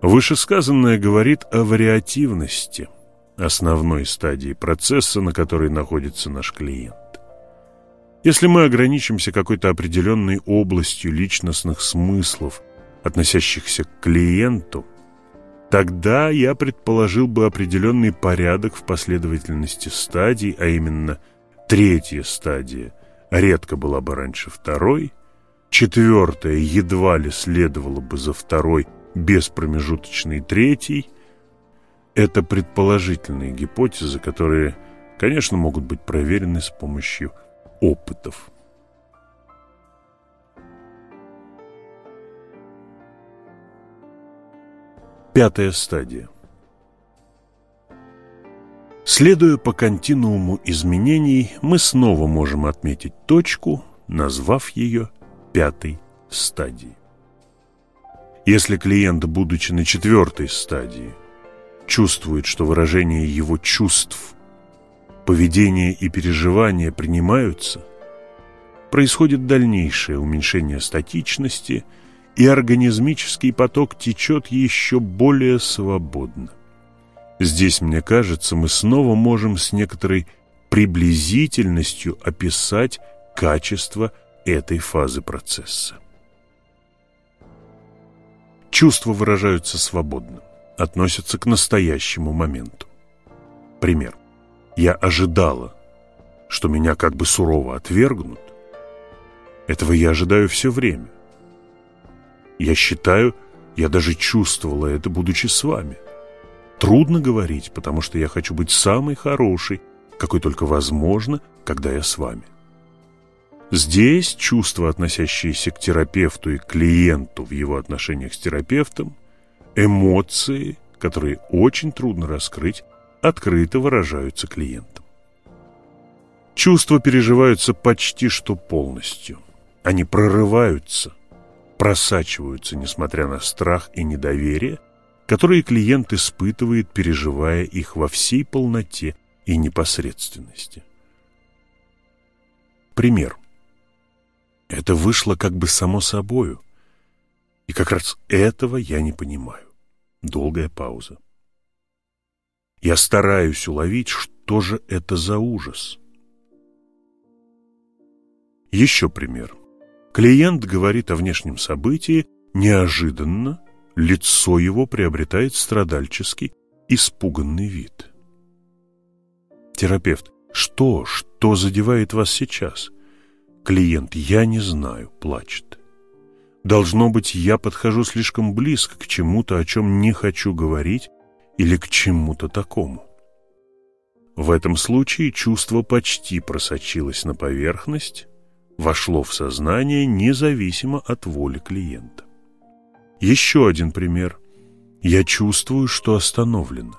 Вышесказанное говорит о вариативности основной стадии процесса, на которой находится наш клиент. Если мы ограничимся какой-то определенной областью личностных смыслов, относящихся к клиенту, тогда я предположил бы определенный порядок в последовательности стадий, а именно третья стадия редко была бы раньше второй, Четвертое едва ли следовало бы за второй без промежуточной третьей. Это предположительные гипотезы, которые, конечно, могут быть проверены с помощью опытов. Пятая стадия. Следуя по континууму изменений, мы снова можем отметить точку, назвав ее пятой стадии. Если клиент, будучи на четвертой стадии, чувствует, что выражение его чувств, поведения и переживания принимаются, происходит дальнейшее уменьшение статичности, и организмический поток течет еще более свободно. Здесь, мне кажется, мы снова можем с некоторой приблизительностью описать качество этой фазы процесса. Чувства выражаются свободно, относятся к настоящему моменту. Пример. Я ожидала, что меня как бы сурово отвергнут. Этого я ожидаю все время. Я считаю, я даже чувствовала это, будучи с вами. Трудно говорить, потому что я хочу быть самой хорошей, какой только возможно, когда я с вами. Здесь чувства, относящиеся к терапевту и клиенту в его отношениях с терапевтом, эмоции, которые очень трудно раскрыть, открыто выражаются клиентам. Чувства переживаются почти что полностью. Они прорываются, просачиваются, несмотря на страх и недоверие, которые клиент испытывает, переживая их во всей полноте и непосредственности. Пример. Это вышло как бы само собою, и как раз этого я не понимаю. Долгая пауза. Я стараюсь уловить, что же это за ужас. Еще пример. Клиент говорит о внешнем событии, неожиданно лицо его приобретает страдальческий, испуганный вид. Терапевт. Что, что задевает вас сейчас? Клиент. Я не знаю, плачет. Должно быть, я подхожу слишком близко к чему-то, о чем не хочу говорить, или к чему-то такому. В этом случае чувство почти просочилось на поверхность, вошло в сознание независимо от воли клиента. Еще один пример. Я чувствую, что остановлено.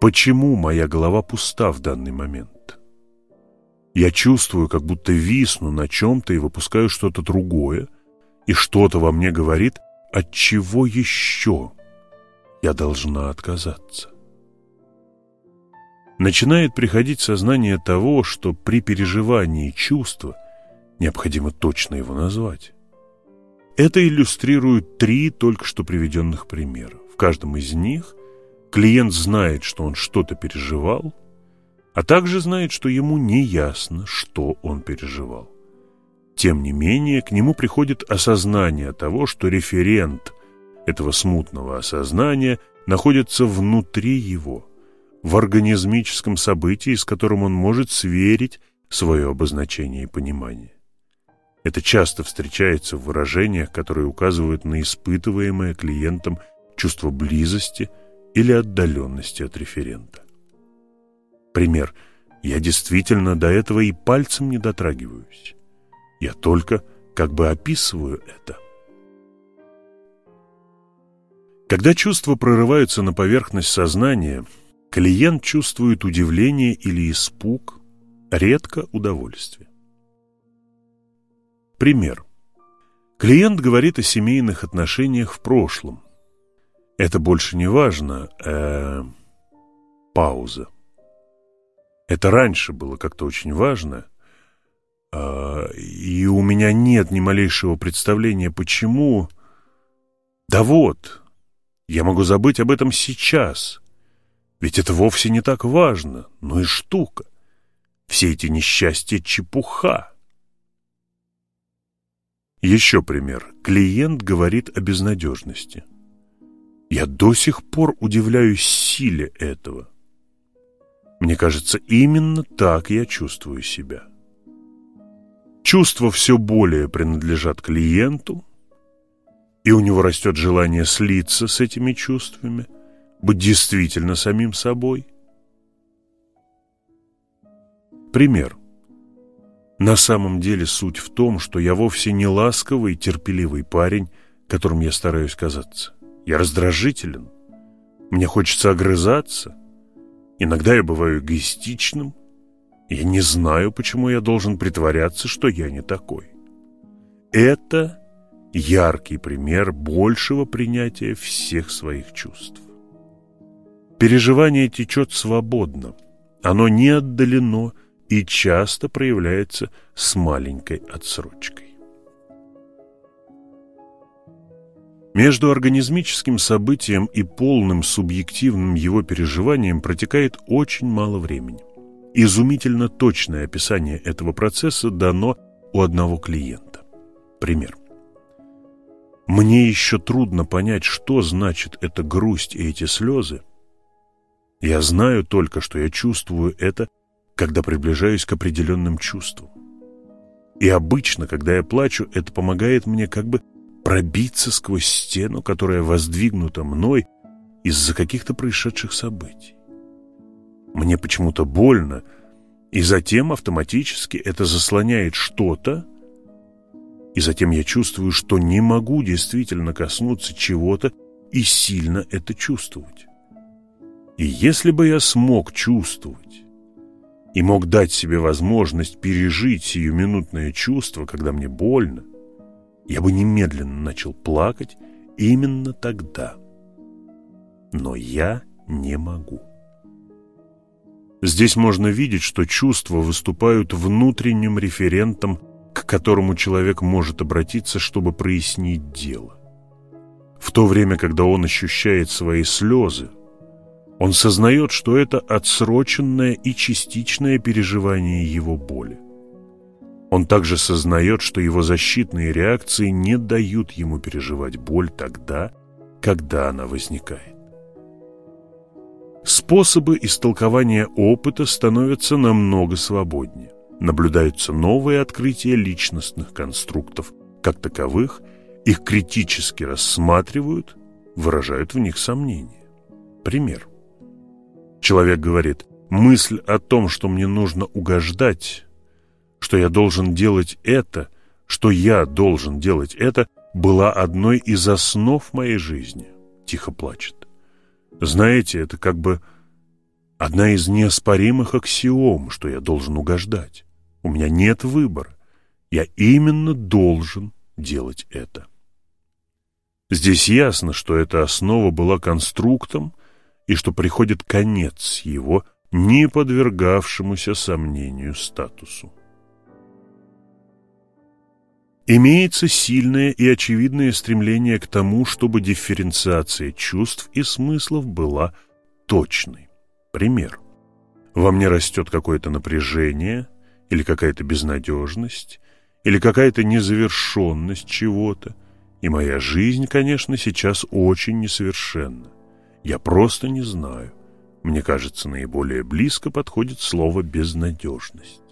Почему моя голова пуста в данный момент? Я чувствую, как будто висну на чем-то и выпускаю что-то другое, и что-то во мне говорит, от чего еще я должна отказаться. Начинает приходить сознание того, что при переживании чувства необходимо точно его назвать. Это иллюстрирует три только что приведенных примера. В каждом из них клиент знает, что он что-то переживал, а также знает, что ему не ясно, что он переживал. Тем не менее, к нему приходит осознание того, что референт этого смутного осознания находится внутри его, в организмическом событии, с которым он может сверить свое обозначение и понимание. Это часто встречается в выражениях, которые указывают на испытываемое клиентом чувство близости или отдаленности от референта. Пример. Я действительно до этого и пальцем не дотрагиваюсь. Я только как бы описываю это. Когда чувства прорываются на поверхность сознания, клиент чувствует удивление или испуг, редко удовольствие. Пример. Клиент говорит о семейных отношениях в прошлом. Это больше не важно. Э, пауза. Это раньше было как-то очень важно. Э, и у меня нет ни малейшего представления, почему. Да вот, я могу забыть об этом сейчас. Ведь это вовсе не так важно. Ну и штука. Все эти несчастья — чепуха. Еще пример. Клиент говорит о безнадежности. Я до сих пор удивляюсь силе этого. Мне кажется, именно так я чувствую себя. Чувства все более принадлежат клиенту, и у него растет желание слиться с этими чувствами, быть действительно самим собой. Пример. На самом деле суть в том, что я вовсе не ласковый и терпеливый парень, которым я стараюсь казаться. Я раздражителен. Мне хочется огрызаться. Иногда я бываю эгоистичным. Я не знаю, почему я должен притворяться, что я не такой. Это яркий пример большего принятия всех своих чувств. Переживание течет свободно. Оно не отдалено и часто проявляется с маленькой отсрочкой. Между организмическим событием и полным субъективным его переживанием протекает очень мало времени. Изумительно точное описание этого процесса дано у одного клиента. Пример. Мне еще трудно понять, что значит эта грусть и эти слезы. Я знаю только, что я чувствую это когда приближаюсь к определенным чувствам. И обычно, когда я плачу, это помогает мне как бы пробиться сквозь стену, которая воздвигнута мной из-за каких-то происшедших событий. Мне почему-то больно, и затем автоматически это заслоняет что-то, и затем я чувствую, что не могу действительно коснуться чего-то и сильно это чувствовать. И если бы я смог чувствовать и мог дать себе возможность пережить сиюминутное чувство, когда мне больно, я бы немедленно начал плакать именно тогда. Но я не могу. Здесь можно видеть, что чувства выступают внутренним референтом, к которому человек может обратиться, чтобы прояснить дело. В то время, когда он ощущает свои слезы, он сознает, что это отсроченное и частичное переживание его боли. Он также сознает, что его защитные реакции не дают ему переживать боль тогда, когда она возникает. Способы истолкования опыта становятся намного свободнее. Наблюдаются новые открытия личностных конструктов, как таковых, их критически рассматривают, выражают в них сомнения. Пример. Человек говорит, мысль о том, что мне нужно угождать, что я должен делать это, что я должен делать это, была одной из основ моей жизни. Тихо плачет. Знаете, это как бы одна из неоспоримых аксиом, что я должен угождать. У меня нет выбора. Я именно должен делать это. Здесь ясно, что эта основа была конструктом, и что приходит конец его не подвергавшемуся сомнению статусу. Имеется сильное и очевидное стремление к тому, чтобы дифференциация чувств и смыслов была точной. Пример. Во мне растет какое-то напряжение или какая-то безнадежность или какая-то незавершенность чего-то, и моя жизнь, конечно, сейчас очень несовершенна. Я просто не знаю. Мне кажется, наиболее близко подходит слово «безнадежность».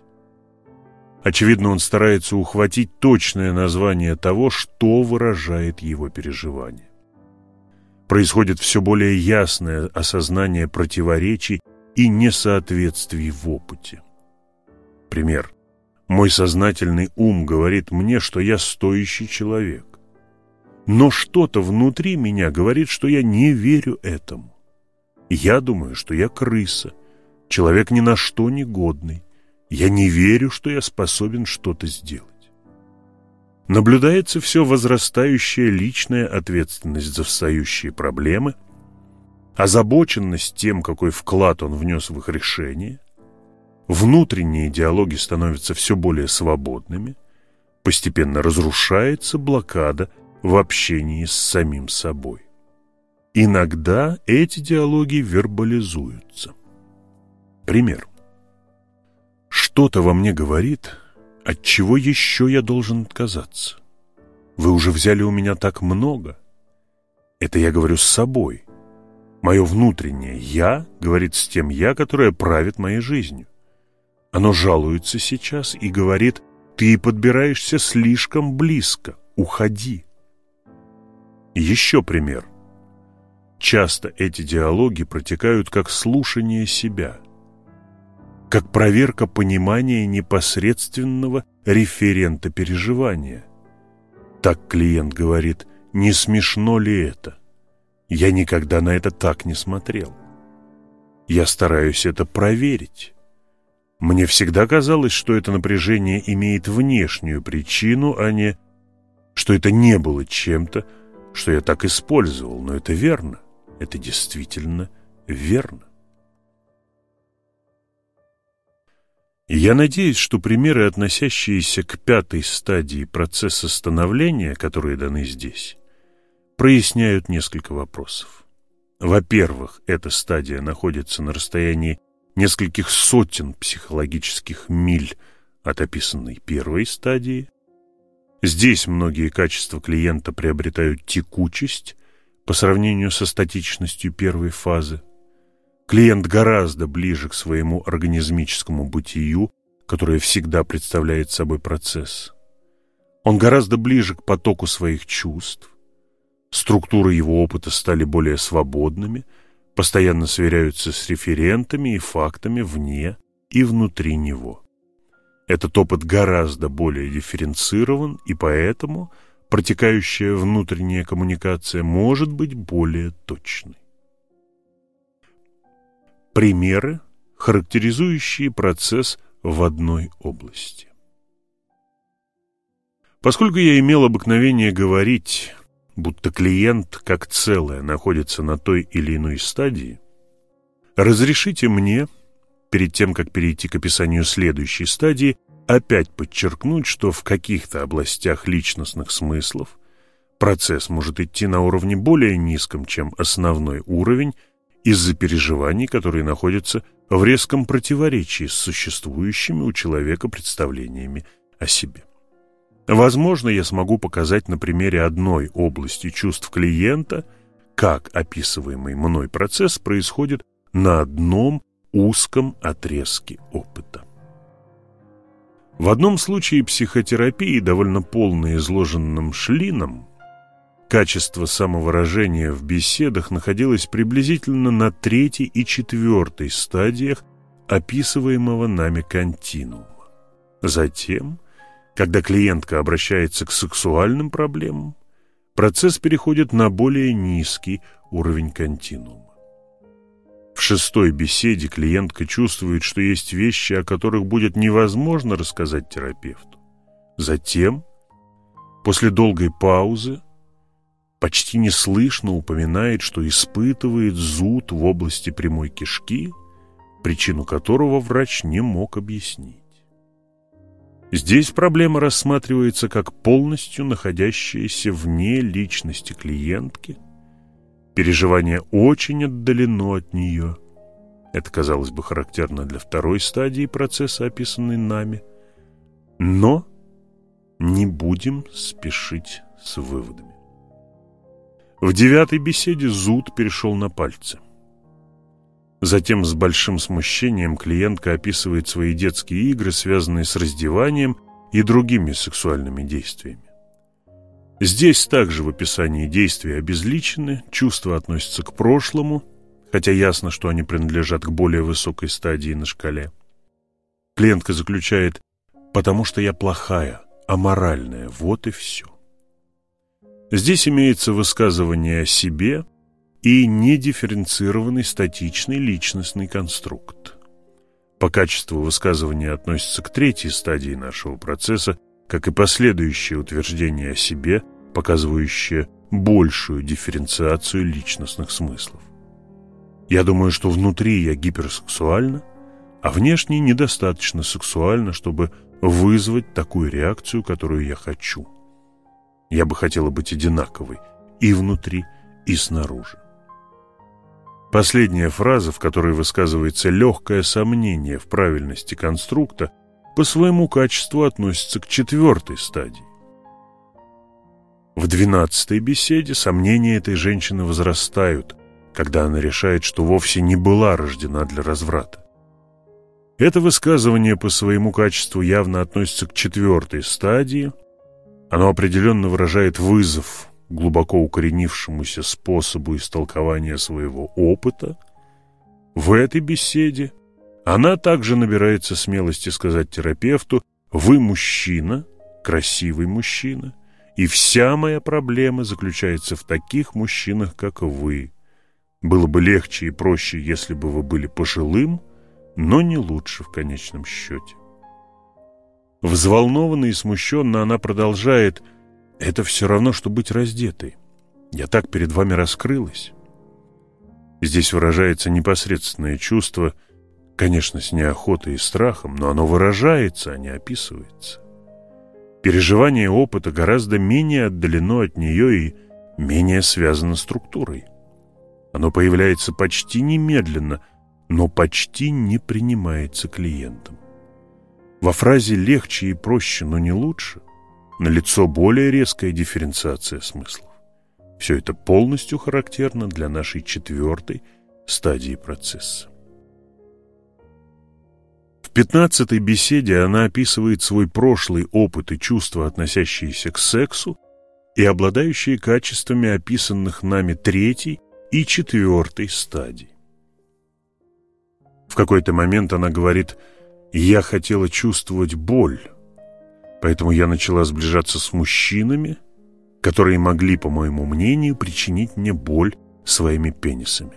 Очевидно, он старается ухватить точное название того, что выражает его переживание. Происходит все более ясное осознание противоречий и несоответствий в опыте. Пример. Мой сознательный ум говорит мне, что я стоящий человек. Но что-то внутри меня говорит, что я не верю этому. Я думаю, что я крыса, человек ни на что не годный. Я не верю, что я способен что-то сделать. Наблюдается все возрастающая личная ответственность за встающие проблемы, озабоченность тем, какой вклад он внес в их решение, внутренние диалоги становятся все более свободными, постепенно разрушается блокада в общении с самим собой. Иногда эти диалоги вербализуются. Пример. Что-то во мне говорит, от чего еще я должен отказаться. Вы уже взяли у меня так много. Это я говорю с собой. Мое внутреннее «я» говорит с тем «я», которое правит моей жизнью. Оно жалуется сейчас и говорит «ты подбираешься слишком близко, уходи». Еще пример. Часто эти диалоги протекают как слушание себя, как проверка понимания непосредственного референта переживания. Так клиент говорит, не смешно ли это? Я никогда на это так не смотрел. Я стараюсь это проверить. Мне всегда казалось, что это напряжение имеет внешнюю причину, а не что это не было чем-то, что я так использовал, но это верно. Это действительно верно. Я надеюсь, что примеры, относящиеся к пятой стадии процесса становления, которые даны здесь, проясняют несколько вопросов. Во-первых, эта стадия находится на расстоянии нескольких сотен психологических миль от описанной первой стадии, Здесь многие качества клиента приобретают текучесть по сравнению со статичностью первой фазы. Клиент гораздо ближе к своему организмическому бытию, которое всегда представляет собой процесс. Он гораздо ближе к потоку своих чувств. Структуры его опыта стали более свободными, постоянно сверяются с референтами и фактами вне и внутри него. Этот опыт гораздо более дифференцирован, и поэтому протекающая внутренняя коммуникация может быть более точной. Примеры, характеризующие процесс в одной области. Поскольку я имел обыкновение говорить, будто клиент как целое находится на той или иной стадии, разрешите мне, перед тем, как перейти к описанию следующей стадии, опять подчеркнуть, что в каких-то областях личностных смыслов процесс может идти на уровне более низком, чем основной уровень, из-за переживаний, которые находятся в резком противоречии с существующими у человека представлениями о себе. Возможно, я смогу показать на примере одной области чувств клиента, как описываемый мной процесс происходит на одном узком отрезке опыта. В одном случае психотерапии, довольно полно изложенным шлином, качество самовыражения в беседах находилось приблизительно на третьей и четвертой стадиях описываемого нами континуума. Затем, когда клиентка обращается к сексуальным проблемам, процесс переходит на более низкий уровень континуума. В шестой беседе клиентка чувствует, что есть вещи, о которых будет невозможно рассказать терапевту. Затем, после долгой паузы, почти неслышно упоминает, что испытывает зуд в области прямой кишки, причину которого врач не мог объяснить. Здесь проблема рассматривается как полностью находящаяся вне личности клиентки, переживание очень отдалено от нее. Это, казалось бы, характерно для второй стадии процесса, описанной нами. Но не будем спешить с выводами. В девятой беседе зуд перешел на пальцы. Затем с большим смущением клиентка описывает свои детские игры, связанные с раздеванием и другими сексуальными действиями. Здесь также в описании действия обезличены, чувства относятся к прошлому, хотя ясно, что они принадлежат к более высокой стадии на шкале. Клиентка заключает «потому что я плохая, аморальная, вот и все». Здесь имеется высказывание о себе и недифференцированный статичный личностный конструкт. По качеству высказывания относится к третьей стадии нашего процесса, как и последующее утверждение о себе, показывающее большую дифференциацию личностных смыслов. Я думаю, что внутри я гиперсексуальна, а внешне недостаточно сексуальна, чтобы вызвать такую реакцию, которую я хочу. Я бы хотела быть одинаковой и внутри, и снаружи. Последняя фраза, в которой высказывается легкое сомнение в правильности конструкта, по своему качеству относится к четвертой стадии. В двенадцатой беседе сомнения этой женщины возрастают, когда она решает, что вовсе не была рождена для разврата. Это высказывание по своему качеству явно относится к четвертой стадии – оно определенно выражает вызов глубоко укоренившемуся способу истолкования своего опыта. В этой беседе она также набирается смелости сказать терапевту «Вы мужчина, красивый мужчина, и вся моя проблема заключается в таких мужчинах, как вы. Было бы легче и проще, если бы вы были пожилым, но не лучше в конечном счете». Взволнованно и смущенно она продолжает «Это все равно, что быть раздетой. Я так перед вами раскрылась». Здесь выражается непосредственное чувство, конечно, с неохотой и страхом, но оно выражается, а не описывается. Переживание опыта гораздо менее отдалено от нее и менее связано структурой. Оно появляется почти немедленно, но почти не принимается клиентом. Во фразе «легче и проще, но не лучше» налицо более резкая дифференциация смыслов. Все это полностью характерно для нашей четвертой стадии процесса. В пятнадцатой беседе она описывает свой прошлый опыт и чувства, относящиеся к сексу, и обладающие качествами описанных нами третьей и четвертой стадий. В какой-то момент она говорит «Я хотела чувствовать боль, поэтому я начала сближаться с мужчинами, которые могли, по моему мнению, причинить мне боль своими пенисами.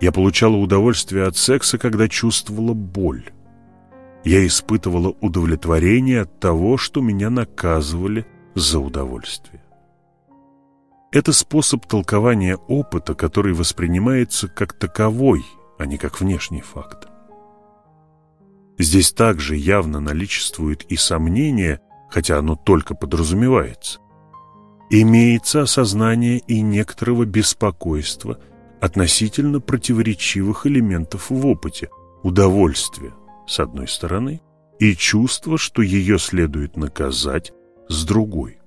Я получала удовольствие от секса, когда чувствовала боль. Я испытывала удовлетворение от того, что меня наказывали за удовольствие. Это способ толкования опыта, который воспринимается как таковой, а не как внешний факт. Здесь также явно наличествует и сомнение, хотя оно только подразумевается. Имеется осознание и некоторого беспокойства относительно противоречивых элементов в опыте, удовольствия, с одной стороны, и чувство, что ее следует наказать, с другой.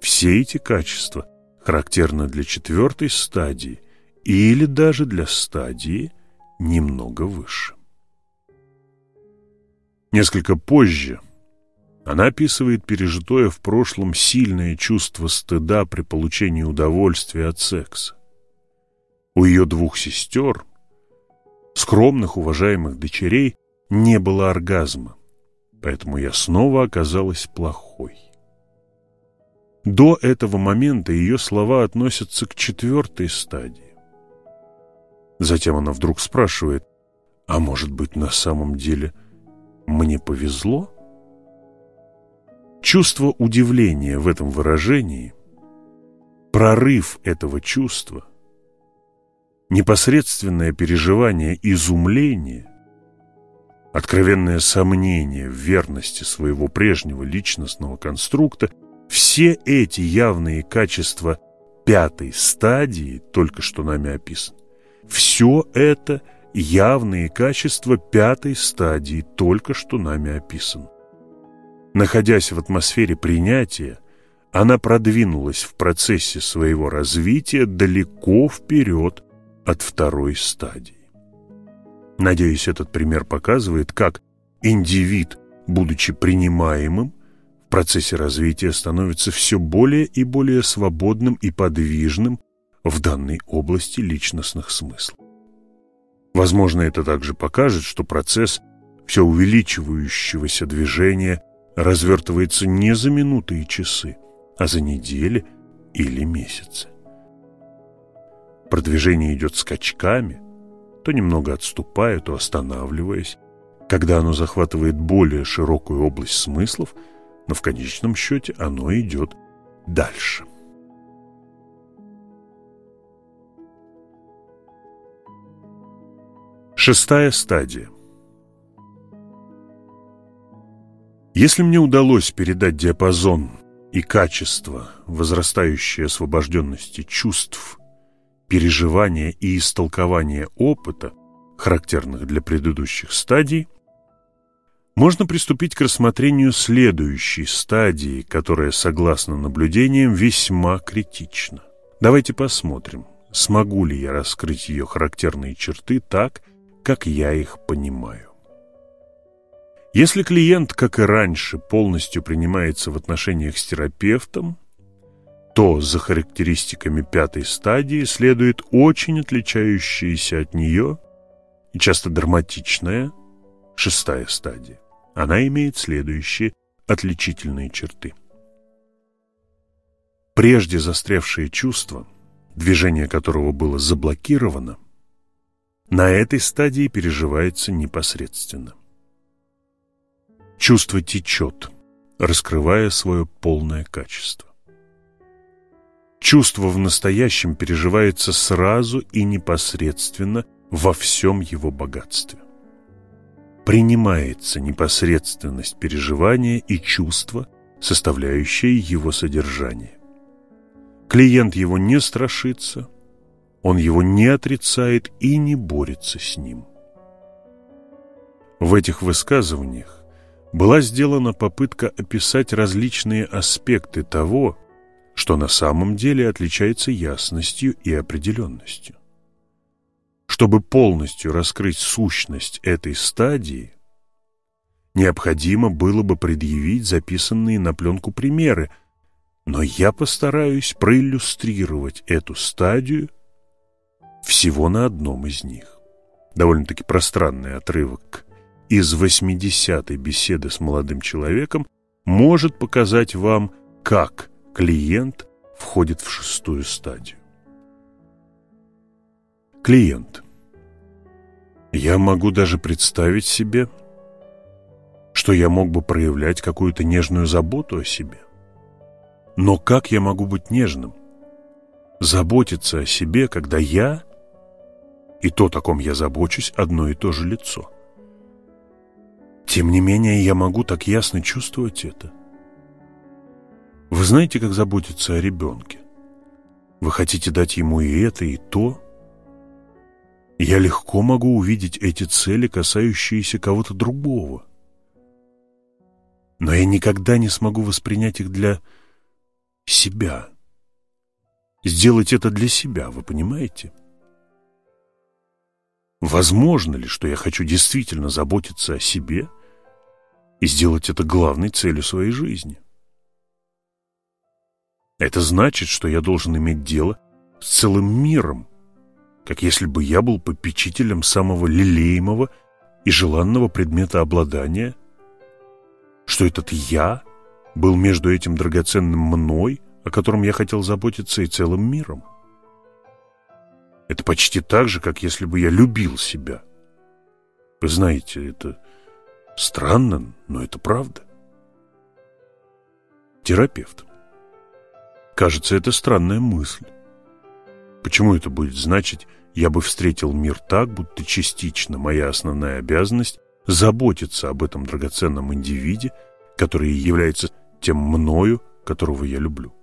Все эти качества характерны для четвертой стадии или даже для стадии немного выше. Несколько позже она описывает пережитое в прошлом сильное чувство стыда при получении удовольствия от секса. У ее двух сестер, скромных, уважаемых дочерей, не было оргазма, поэтому я снова оказалась плохой. До этого момента ее слова относятся к четвертой стадии. Затем она вдруг спрашивает, а может быть на самом деле мне повезло? Чувство удивления в этом выражении, прорыв этого чувства, непосредственное переживание изумления, откровенное сомнение в верности своего прежнего личностного конструкта, все эти явные качества пятой стадии, только что нами описаны, все это явные качества пятой стадии, только что нами описаны. Находясь в атмосфере принятия, она продвинулась в процессе своего развития далеко вперед от второй стадии. Надеюсь, этот пример показывает, как индивид, будучи принимаемым, в процессе развития становится все более и более свободным и подвижным в данной области личностных смыслов. Возможно, это также покажет, что процесс все увеличивающегося движения развертывается не за минуты и часы, а за недели или месяцы. Продвижение идет скачками, то немного отступая, то останавливаясь, когда оно захватывает более широкую область смыслов, но в конечном счете оно идет дальше. Шестая стадия. Если мне удалось передать диапазон и качество возрастающей освобожденности чувств, переживания и истолкования опыта, характерных для предыдущих стадий, можно приступить к рассмотрению следующей стадии, которая, согласно наблюдениям, весьма критична. Давайте посмотрим, смогу ли я раскрыть ее характерные черты так, как я их понимаю. Если клиент, как и раньше, полностью принимается в отношениях с терапевтом, то за характеристиками пятой стадии следует очень отличающаяся от нее и часто драматичная шестая стадия. Она имеет следующие отличительные черты. Прежде застрявшее чувство, движение которого было заблокировано, на этой стадии переживается непосредственно. Чувство течет, раскрывая свое полное качество. Чувство в настоящем переживается сразу и непосредственно во всем его богатстве. Принимается непосредственность переживания и чувства, составляющие его содержание. Клиент его не страшится, он его не отрицает и не борется с ним. В этих высказываниях была сделана попытка описать различные аспекты того, что на самом деле отличается ясностью и определенностью. Чтобы полностью раскрыть сущность этой стадии, необходимо было бы предъявить записанные на пленку примеры, но я постараюсь проиллюстрировать эту стадию всего на одном из них. Довольно-таки пространный отрывок из 80-й беседы с молодым человеком может показать вам, как клиент входит в шестую стадию. Клиент. Я могу даже представить себе, что я мог бы проявлять какую-то нежную заботу о себе. Но как я могу быть нежным? Заботиться о себе, когда я и то, о ком я забочусь, одно и то же лицо. Тем не менее, я могу так ясно чувствовать это. Вы знаете, как заботиться о ребенке? Вы хотите дать ему и это, и то. Я легко могу увидеть эти цели, касающиеся кого-то другого. Но я никогда не смогу воспринять их для себя. Сделать это для себя, вы понимаете? Возможно ли, что я хочу действительно заботиться о себе и сделать это главной целью своей жизни? Это значит, что я должен иметь дело с целым миром, как если бы я был попечителем самого лелеемого и желанного предмета обладания, что этот «я» был между этим драгоценным мной, о котором я хотел заботиться, и целым миром. Это почти так же, как если бы я любил себя. Вы знаете, это странно, но это правда. Терапевт. Кажется, это странная мысль. Почему это будет значить, я бы встретил мир так, будто частично моя основная обязанность заботиться об этом драгоценном индивиде, который является тем мною, которого я люблю.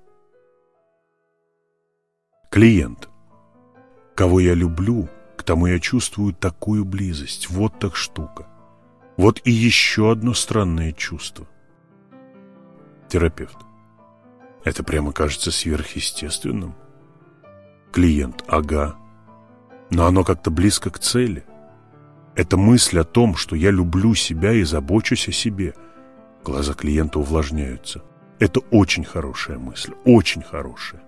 Клиент. Кого я люблю, к тому я чувствую такую близость. Вот так штука. Вот и еще одно странное чувство. Терапевт. Это прямо кажется сверхъестественным. Клиент, ага. Но оно как-то близко к цели. Это мысль о том, что я люблю себя и забочусь о себе. Глаза клиента увлажняются. Это очень хорошая мысль, очень хорошая.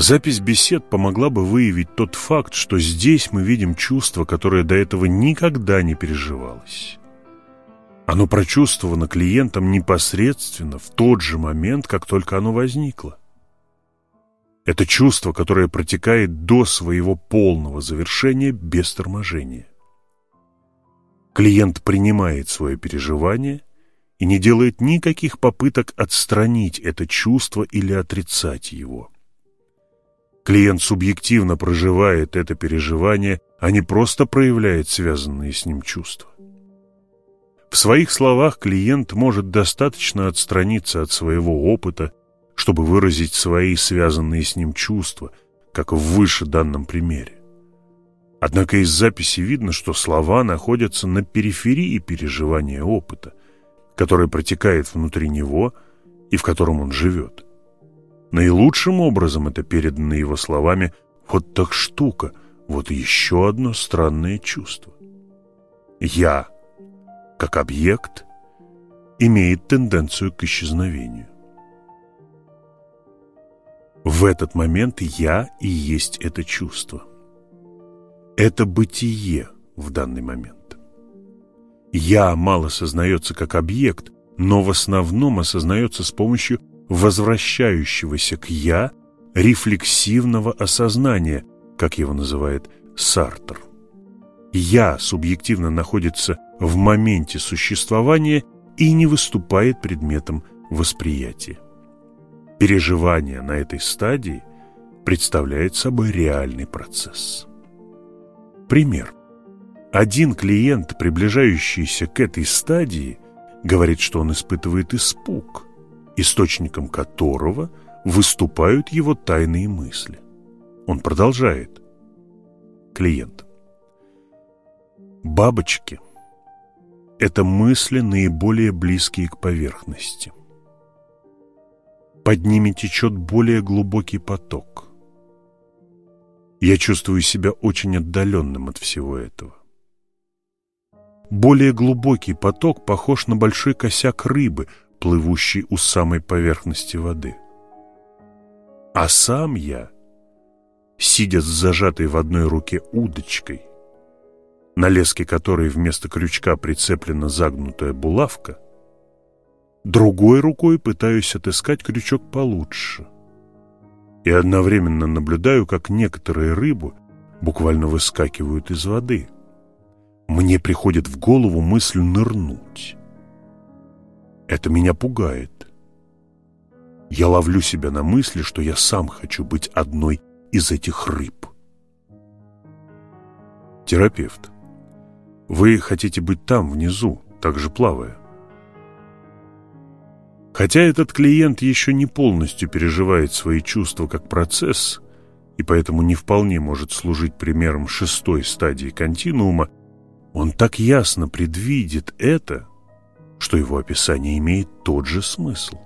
Запись бесед помогла бы выявить тот факт, что здесь мы видим чувство, которое до этого никогда не переживалось. Оно прочувствовано клиентом непосредственно в тот же момент, как только оно возникло. Это чувство, которое протекает до своего полного завершения без торможения. Клиент принимает свое переживание и не делает никаких попыток отстранить это чувство или отрицать его. Клиент субъективно проживает это переживание, а не просто проявляет связанные с ним чувства. В своих словах клиент может достаточно отстраниться от своего опыта, чтобы выразить свои связанные с ним чувства, как в выше данном примере. Однако из записи видно, что слова находятся на периферии переживания опыта, который протекает внутри него и в котором он живет. Наилучшим образом это передано его словами «вот так штука», вот еще одно странное чувство. «Я» как объект имеет тенденцию к исчезновению. В этот момент я и есть это чувство. Это бытие в данный момент. Я мало сознается как объект, но в основном осознается с помощью возвращающегося к «я» рефлексивного осознания, как его называет Сартр. «Я» субъективно находится в моменте существования и не выступает предметом восприятия. Переживание на этой стадии представляет собой реальный процесс. Пример. Один клиент, приближающийся к этой стадии, говорит, что он испытывает испуг, источником которого выступают его тайные мысли. Он продолжает. Клиент. Бабочки – это мысли, наиболее близкие к поверхности. Под ними течет более глубокий поток. Я чувствую себя очень отдаленным от всего этого. Более глубокий поток похож на большой косяк рыбы, плывущий у самой поверхности воды. А сам я, сидя с зажатой в одной руке удочкой, на леске которой вместо крючка прицеплена загнутая булавка, другой рукой пытаюсь отыскать крючок получше. И одновременно наблюдаю, как некоторые рыбы буквально выскакивают из воды. Мне приходит в голову мысль нырнуть. Это меня пугает. Я ловлю себя на мысли, что я сам хочу быть одной из этих рыб. Терапевт. Вы хотите быть там, внизу, также плавая. Хотя этот клиент еще не полностью переживает свои чувства как процесс, и поэтому не вполне может служить примером шестой стадии континуума, он так ясно предвидит это, что его описание имеет тот же смысл.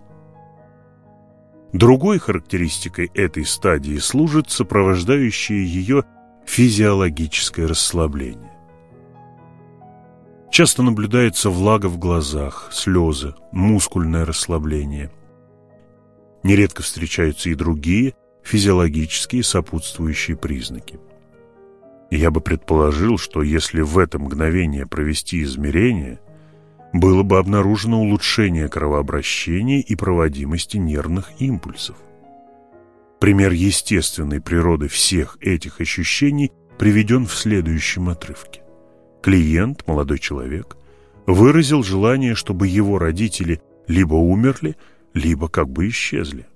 Другой характеристикой этой стадии служит сопровождающее ее физиологическое расслабление. Часто наблюдается влага в глазах, слезы, мускульное расслабление. Нередко встречаются и другие физиологические сопутствующие признаки. Я бы предположил, что если в это мгновение провести измерение, было бы обнаружено улучшение кровообращения и проводимости нервных импульсов. Пример естественной природы всех этих ощущений приведен в следующем отрывке. Клиент, молодой человек, выразил желание, чтобы его родители либо умерли, либо как бы исчезли.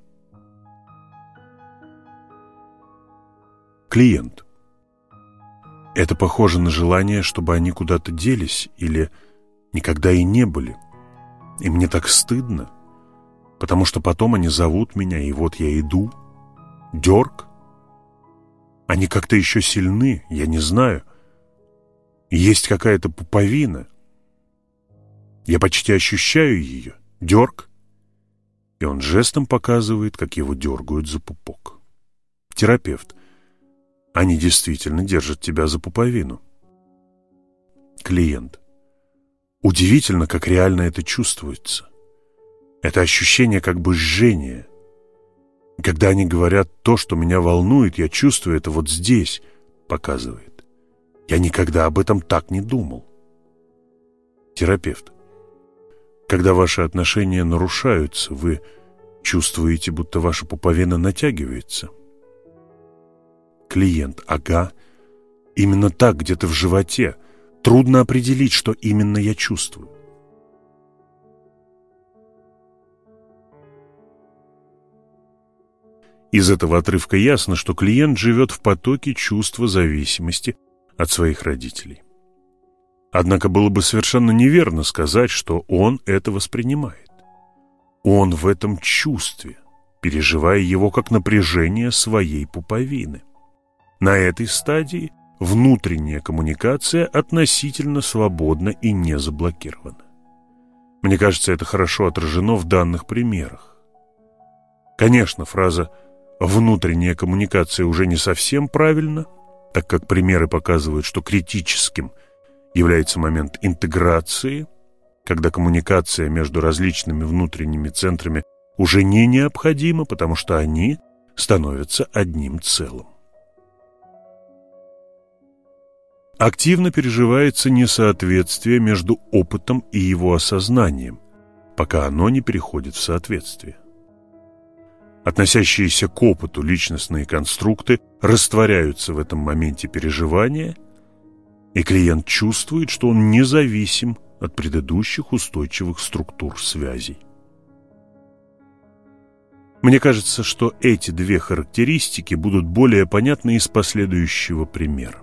Клиент. Это похоже на желание, чтобы они куда-то делись или никогда и не были. И мне так стыдно, потому что потом они зовут меня, и вот я иду. Дерг. Они как-то еще сильны, я не знаю. Есть какая-то пуповина. Я почти ощущаю ее. Дерг. И он жестом показывает, как его дергают за пупок. Терапевт. Они действительно держат тебя за пуповину. Клиент. Удивительно, как реально это чувствуется. Это ощущение как бы жжения. Когда они говорят то, что меня волнует, я чувствую это вот здесь, показывает. Я никогда об этом так не думал. Терапевт. Когда ваши отношения нарушаются, вы чувствуете, будто ваша пуповина натягивается. Клиент. Ага. Именно так, где-то в животе. Трудно определить, что именно я чувствую. Из этого отрывка ясно, что клиент живет в потоке чувства зависимости от своих родителей. Однако было бы совершенно неверно сказать, что он это воспринимает. Он в этом чувстве, переживая его как напряжение своей пуповины. На этой стадии внутренняя коммуникация относительно свободна и не заблокирована. Мне кажется, это хорошо отражено в данных примерах. Конечно, фраза «внутренняя коммуникация» уже не совсем правильна, так как примеры показывают, что критическим является момент интеграции, когда коммуникация между различными внутренними центрами уже не необходима, потому что они становятся одним целым. Активно переживается несоответствие между опытом и его осознанием, пока оно не переходит в соответствие. Относящиеся к опыту личностные конструкты растворяются в этом моменте переживания, и клиент чувствует, что он независим от предыдущих устойчивых структур связей. Мне кажется, что эти две характеристики будут более понятны из последующего примера.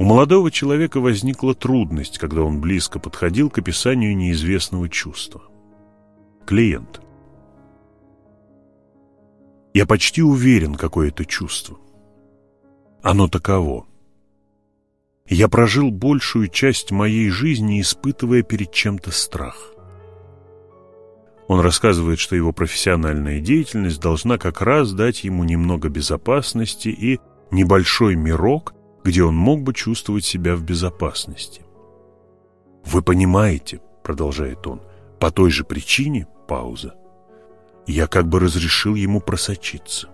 У молодого человека возникла трудность, когда он близко подходил к описанию неизвестного чувства. Клиент. Я почти уверен, какое это чувство. Оно таково. Я прожил большую часть моей жизни, испытывая перед чем-то страх. Он рассказывает, что его профессиональная деятельность должна как раз дать ему немного безопасности и небольшой мирок, где он мог бы чувствовать себя в безопасности. «Вы понимаете», — продолжает он, — «по той же причине, пауза, я как бы разрешил ему просочиться.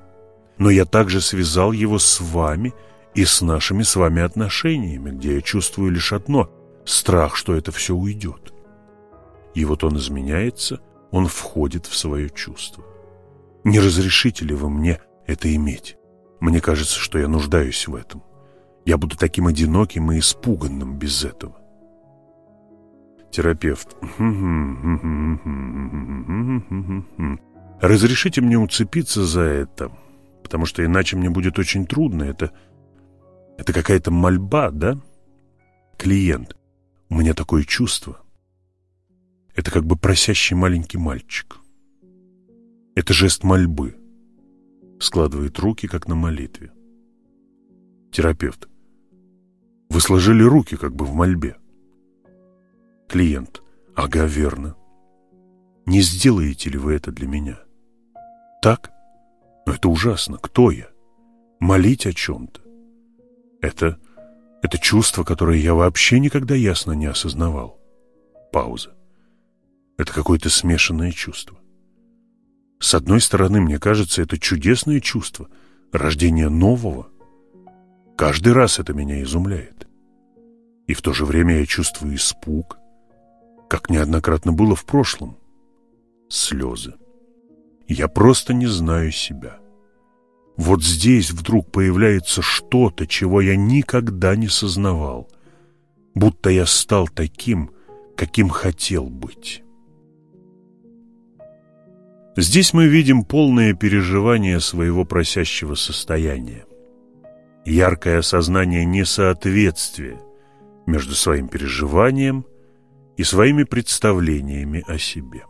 Но я также связал его с вами и с нашими с вами отношениями, где я чувствую лишь одно — страх, что это все уйдет. И вот он изменяется, он входит в свое чувство. Не разрешите ли вы мне это иметь? Мне кажется, что я нуждаюсь в этом. Я буду таким одиноким и испуганным без этого. Терапевт. Разрешите мне уцепиться за это, потому что иначе мне будет очень трудно. Это, это какая-то мольба, да? Клиент. У меня такое чувство. Это как бы просящий маленький мальчик. Это жест мольбы. Складывает руки, как на молитве. Терапевт. Вы сложили руки, как бы в мольбе. Клиент. Ага, верно. Не сделаете ли вы это для меня? Так? Но это ужасно. Кто я? Молить о чем-то. Это... это чувство, которое я вообще никогда ясно не осознавал. Пауза. Это какое-то смешанное чувство. С одной стороны, мне кажется, это чудесное чувство, рождение нового. Каждый раз это меня изумляет. И в то же время я чувствую испуг, как неоднократно было в прошлом. Слезы. Я просто не знаю себя. Вот здесь вдруг появляется что-то, чего я никогда не сознавал. Будто я стал таким, каким хотел быть. Здесь мы видим полное переживание своего просящего состояния. Яркое осознание несоответствия между своим переживанием и своими представлениями о себе.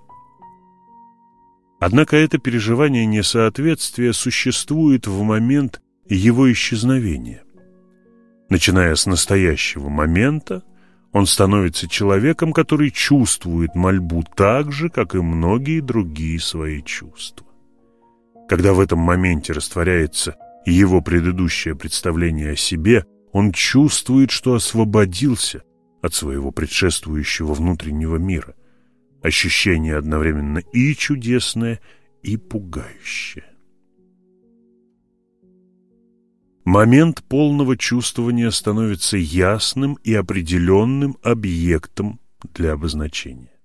Однако это переживание несоответствия существует в момент его исчезновения. Начиная с настоящего момента, он становится человеком, который чувствует мольбу так же, как и многие другие свои чувства. Когда в этом моменте растворяется его предыдущее представление о себе, он чувствует, что освободился от своего предшествующего внутреннего мира – ощущение одновременно и чудесное, и пугающее. Момент полного чувствования становится ясным и определенным объектом для обозначения.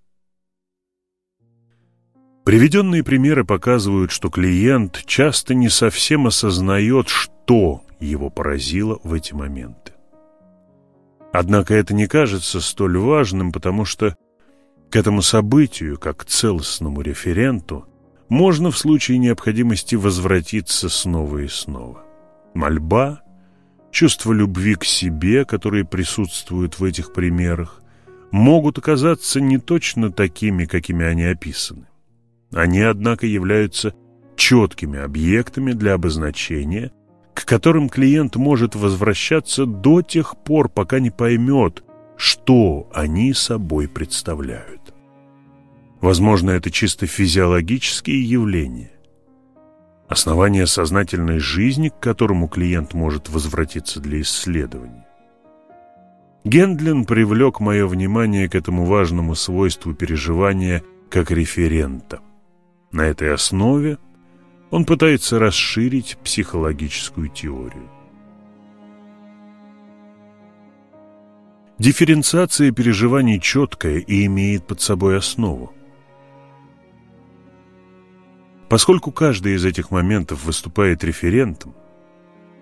Приведенные примеры показывают, что клиент часто не совсем осознает, что его поразило в эти моменты. Однако это не кажется столь важным, потому что к этому событию, как к целостному референту, можно в случае необходимости возвратиться снова и снова. Мольба, чувство любви к себе, которые присутствуют в этих примерах, могут оказаться не точно такими, какими они описаны. Они, однако, являются четкими объектами для обозначения, к которым клиент может возвращаться до тех пор, пока не поймет, что они собой представляют. Возможно, это чисто физиологические явления. Основание сознательной жизни, к которому клиент может возвратиться для исследования. Гендлин привлек мое внимание к этому важному свойству переживания как референта. На этой основе он пытается расширить психологическую теорию. Дифференциация переживаний четкая и имеет под собой основу. Поскольку каждый из этих моментов выступает референтом,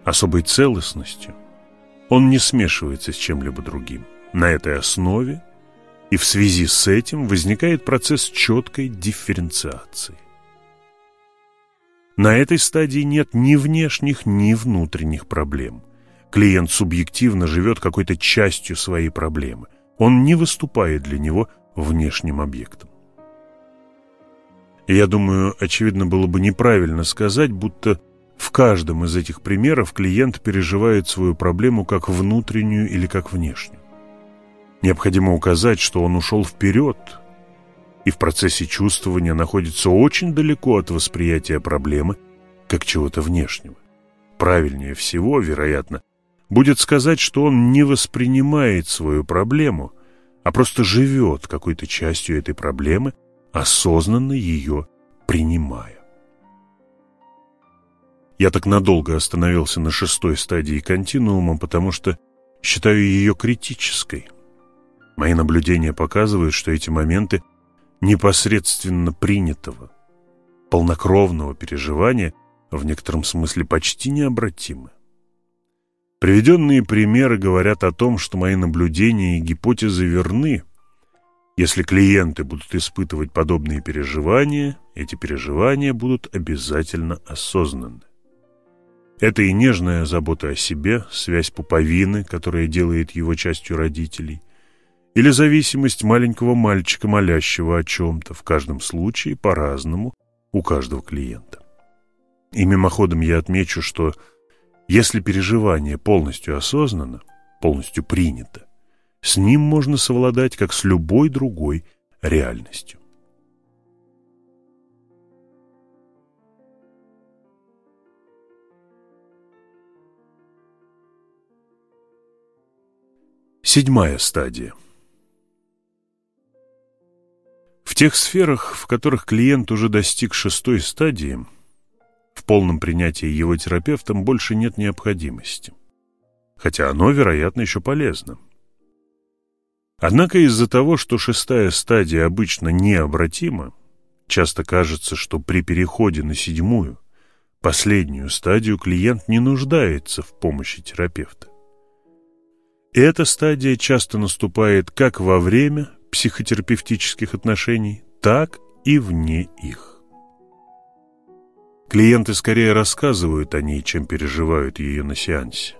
особой целостностью, он не смешивается с чем-либо другим. На этой основе и в связи с этим возникает процесс четкой дифференциации. На этой стадии нет ни внешних, ни внутренних проблем. Клиент субъективно живет какой-то частью своей проблемы. Он не выступает для него внешним объектом. Я думаю, очевидно было бы неправильно сказать, будто в каждом из этих примеров клиент переживает свою проблему как внутреннюю или как внешнюю. Необходимо указать, что он ушел вперед и в процессе чувствования находится очень далеко от восприятия проблемы как чего-то внешнего. Правильнее всего, вероятно, будет сказать, что он не воспринимает свою проблему, а просто живет какой-то частью этой проблемы, осознанно ее принимая. Я так надолго остановился на шестой стадии континуума, потому что считаю ее критической. Мои наблюдения показывают, что эти моменты непосредственно принятого, полнокровного переживания в некотором смысле почти необратимы. Приведенные примеры говорят о том, что мои наблюдения и гипотезы верны. Если клиенты будут испытывать подобные переживания, эти переживания будут обязательно осознанны. Это и нежная забота о себе, связь пуповины, которая делает его частью родителей, или зависимость маленького мальчика, молящего о чем-то, в каждом случае по-разному у каждого клиента. И мимоходом я отмечу, что если переживание полностью осознанно, полностью принято, с ним можно совладать как с любой другой реальностью. Седьмая стадия. Тех сферах, в которых клиент уже достиг шестой стадии, в полном принятии его терапевтом больше нет необходимости. Хотя оно, вероятно, еще полезно. Однако из-за того, что шестая стадия обычно необратима, часто кажется, что при переходе на седьмую, последнюю стадию, клиент не нуждается в помощи терапевта. Эта стадия часто наступает как во время психотерапевтических отношений, так и вне их. Клиенты скорее рассказывают о ней, чем переживают ее на сеансе.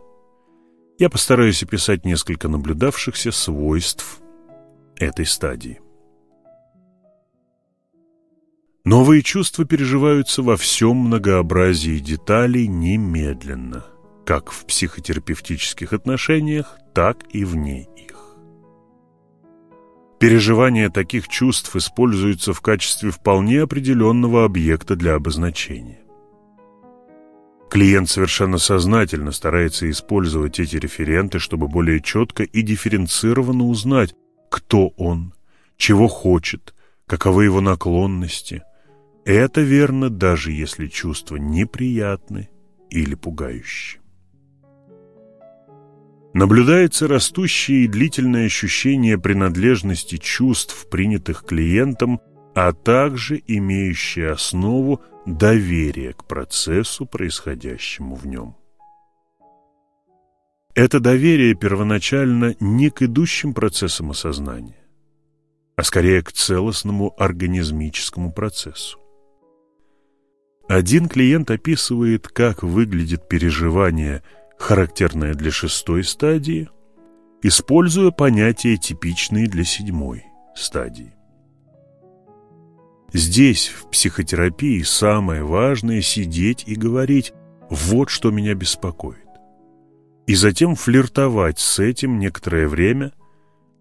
Я постараюсь описать несколько наблюдавшихся свойств этой стадии. Новые чувства переживаются во всем многообразии деталей немедленно – как в психотерапевтических отношениях, так и вне их. Переживание таких чувств используется в качестве вполне определенного объекта для обозначения. Клиент совершенно сознательно старается использовать эти референты, чтобы более четко и дифференцированно узнать, кто он, чего хочет, каковы его наклонности. Это верно, даже если чувства неприятны или пугающие. Наблюдается растущее и длительное ощущение принадлежности чувств, принятых клиентом, а также имеющее основу доверие к процессу, происходящему в нем. Это доверие первоначально не к идущим процессам осознания, а скорее к целостному организмическому процессу. Один клиент описывает, как выглядит переживание – характерное для шестой стадии, используя понятия, типичные для седьмой стадии. Здесь, в психотерапии, самое важное – сидеть и говорить «вот что меня беспокоит». И затем флиртовать с этим некоторое время,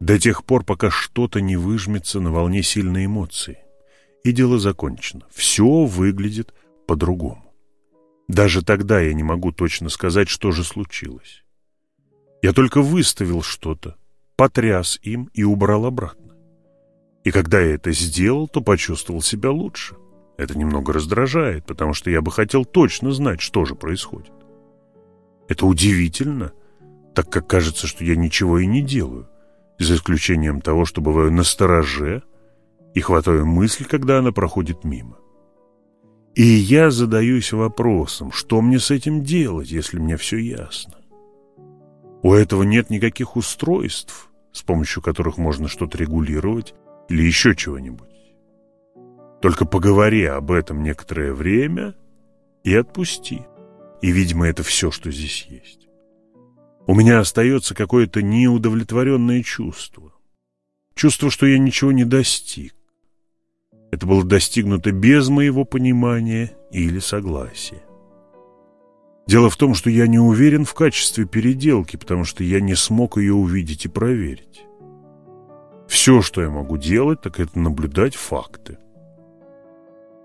до тех пор, пока что-то не выжмется на волне сильной эмоции. И дело закончено. Все выглядит по-другому. Даже тогда я не могу точно сказать, что же случилось. Я только выставил что-то, потряс им и убрал обратно. И когда я это сделал, то почувствовал себя лучше. Это немного раздражает, потому что я бы хотел точно знать, что же происходит. Это удивительно, так как кажется, что я ничего и не делаю, за исключением того, что бываю настороже и хватаю мысль, когда она проходит мимо. И я задаюсь вопросом, что мне с этим делать, если мне все ясно? У этого нет никаких устройств, с помощью которых можно что-то регулировать или еще чего-нибудь. Только поговори об этом некоторое время и отпусти. И, видимо, это все, что здесь есть. У меня остается какое-то неудовлетворенное чувство. Чувство, что я ничего не достиг. Это было достигнуто без моего понимания или согласия. Дело в том, что я не уверен в качестве переделки, потому что я не смог ее увидеть и проверить. Все что я могу делать, так это наблюдать факты.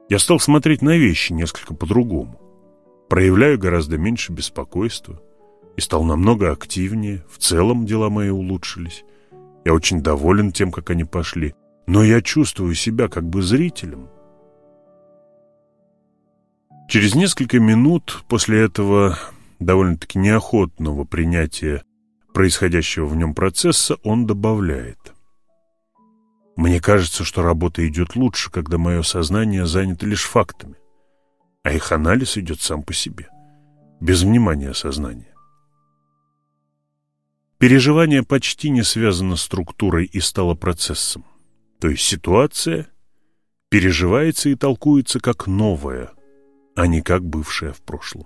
Я стал смотреть на вещи несколько по-другому. Проявляю гораздо меньше беспокойства и стал намного активнее. В целом дела мои улучшились. Я очень доволен тем, как они пошли. Но я чувствую себя как бы зрителем. Через несколько минут после этого довольно-таки неохотного принятия происходящего в нем процесса он добавляет. Мне кажется, что работа идет лучше, когда мое сознание занято лишь фактами, а их анализ идет сам по себе, без внимания сознания. Переживание почти не связано с структурой и стало процессом. То есть ситуация переживается и толкуется как новая, а не как бывшая в прошлом.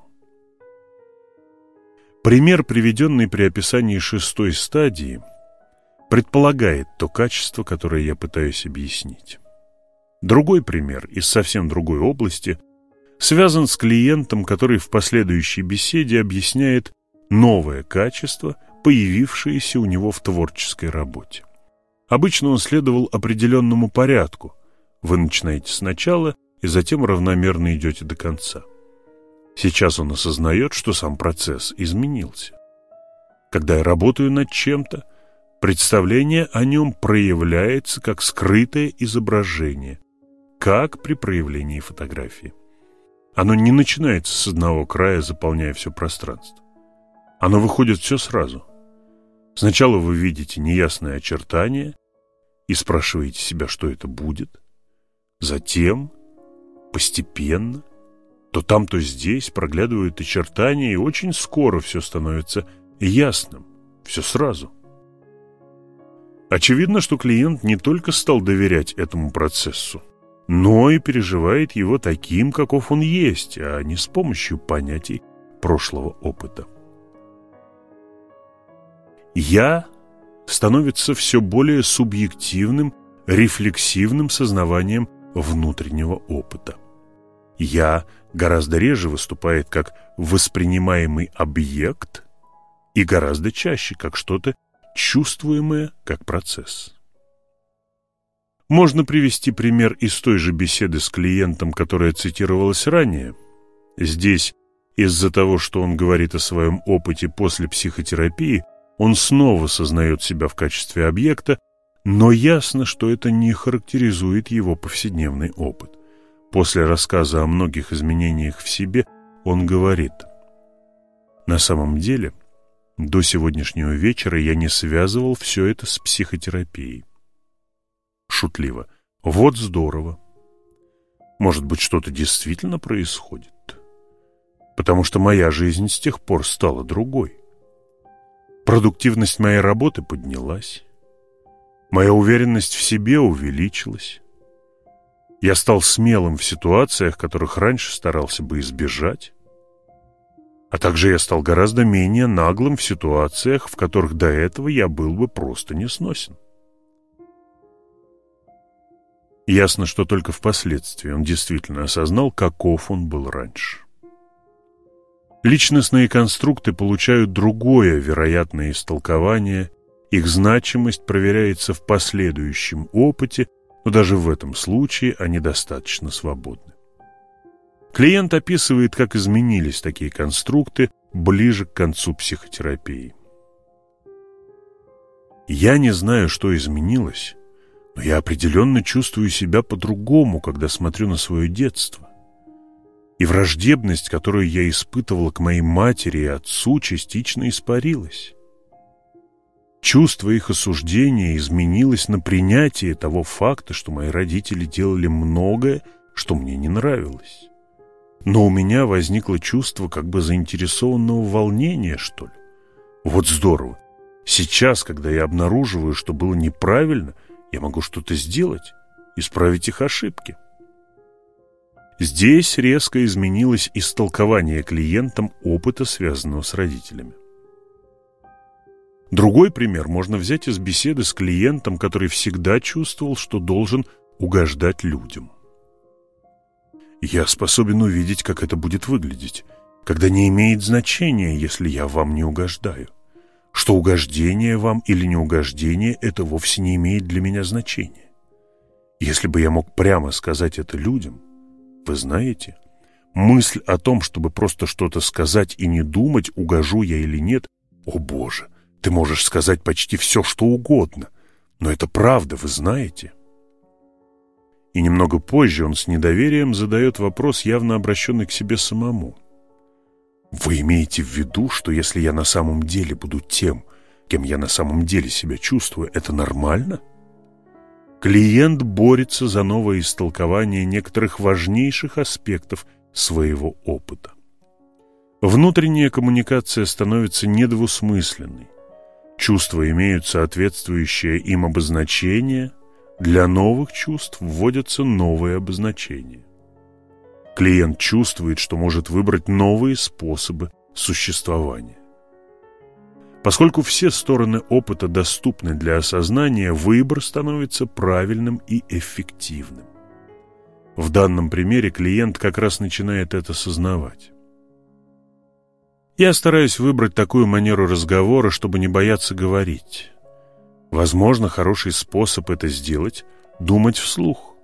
Пример, приведенный при описании шестой стадии – предполагает то качество, которое я пытаюсь объяснить. Другой пример из совсем другой области связан с клиентом, который в последующей беседе объясняет новое качество, появившееся у него в творческой работе. Обычно он следовал определенному порядку. Вы начинаете сначала и затем равномерно идете до конца. Сейчас он осознает, что сам процесс изменился. Когда я работаю над чем-то, Представление о нем проявляется как скрытое изображение, как при проявлении фотографии. Оно не начинается с одного края, заполняя все пространство. Оно выходит все сразу. Сначала вы видите неясное очертание и спрашиваете себя, что это будет. Затем, постепенно, то там, то здесь проглядывают очертания, и очень скоро все становится ясным, все сразу. Очевидно, что клиент не только стал доверять этому процессу, но и переживает его таким, каков он есть, а не с помощью понятий прошлого опыта. «Я» становится все более субъективным, рефлексивным сознаванием внутреннего опыта. «Я» гораздо реже выступает как воспринимаемый объект и гораздо чаще как что-то чувствуемое как процесс. Можно привести пример из той же беседы с клиентом, которая цитировалась ранее. Здесь, из-за того, что он говорит о своем опыте после психотерапии, он снова сознает себя в качестве объекта, но ясно, что это не характеризует его повседневный опыт. После рассказа о многих изменениях в себе он говорит, «На самом деле – до сегодняшнего вечера я не связывал все это с психотерапией. Шутливо. Вот здорово. Может быть, что-то действительно происходит? Потому что моя жизнь с тех пор стала другой. Продуктивность моей работы поднялась. Моя уверенность в себе увеличилась. Я стал смелым в ситуациях, которых раньше старался бы избежать. А также я стал гораздо менее наглым в ситуациях, в которых до этого я был бы просто несносен. Ясно, что только впоследствии он действительно осознал, каков он был раньше. Личностные конструкты получают другое вероятное истолкование, их значимость проверяется в последующем опыте, но даже в этом случае они достаточно свободны. Клиент описывает, как изменились такие конструкты ближе к концу психотерапии. Я не знаю, что изменилось, но я определенно чувствую себя по-другому, когда смотрю на свое детство. И враждебность, которую я испытывала к моей матери и отцу, частично испарилась. Чувство их осуждения изменилось на принятие того факта, что мои родители делали многое, что мне не нравилось. Но у меня возникло чувство как бы заинтересованного волнения, что ли. Вот здорово. Сейчас, когда я обнаруживаю, что было неправильно, я могу что-то сделать, исправить их ошибки. Здесь резко изменилось истолкование клиентам опыта, связанного с родителями. Другой пример можно взять из беседы с клиентом, который всегда чувствовал, что должен угождать людям. Я способен увидеть, как это будет выглядеть, когда не имеет значения, если я вам не угождаю. что угождение вам или неугождение – это вовсе не имеет для меня значения. Если бы я мог прямо сказать это людям, вы знаете, мысль о том, чтобы просто что-то сказать и не думать, угожу я или нет, о боже, ты можешь сказать почти все, что угодно, но это правда, вы знаете. И немного позже он с недоверием задает вопрос, явно обращенный к себе самому. Вы имеете в виду, что если я на самом деле буду тем, кем я на самом деле себя чувствую, это нормально? Клиент борется за новое истолкование некоторых важнейших аспектов своего опыта. Внутренняя коммуникация становится недвусмысленной. Чувства имеют соответствующее им обозначение, для новых чувств вводятся новые обозначения. Клиент чувствует, что может выбрать новые способы существования. Поскольку все стороны опыта доступны для осознания, выбор становится правильным и эффективным. В данном примере клиент как раз начинает это осознавать. Я стараюсь выбрать такую манеру разговора, чтобы не бояться говорить. Возможно, хороший способ это сделать – думать вслух.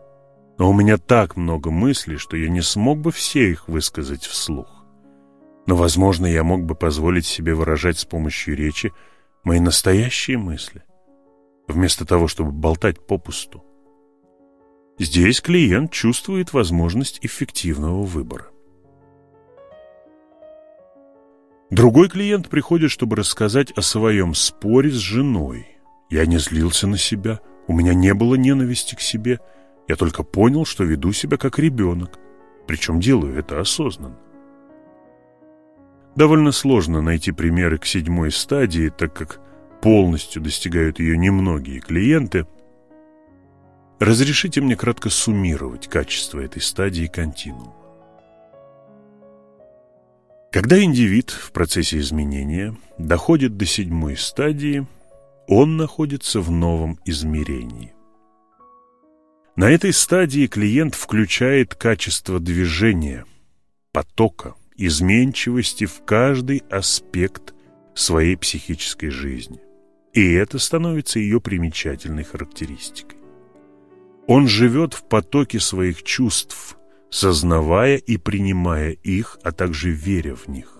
Но у меня так много мыслей, что я не смог бы все их высказать вслух. Но, возможно, я мог бы позволить себе выражать с помощью речи мои настоящие мысли, вместо того, чтобы болтать попусту. Здесь клиент чувствует возможность эффективного выбора. Другой клиент приходит, чтобы рассказать о своем споре с женой. Я не злился на себя, у меня не было ненависти к себе. Я только понял, что веду себя как ребенок, причем делаю это осознанно. Довольно сложно найти примеры к седьмой стадии, так как полностью достигают ее немногие клиенты. Разрешите мне кратко суммировать качество этой стадии континуума. Когда индивид в процессе изменения доходит до седьмой стадии, он находится в новом измерении. На этой стадии клиент включает качество движения, потока, изменчивости в каждый аспект своей психической жизни. И это становится ее примечательной характеристикой. Он живет в потоке своих чувств – сознавая и принимая их, а также веря в них.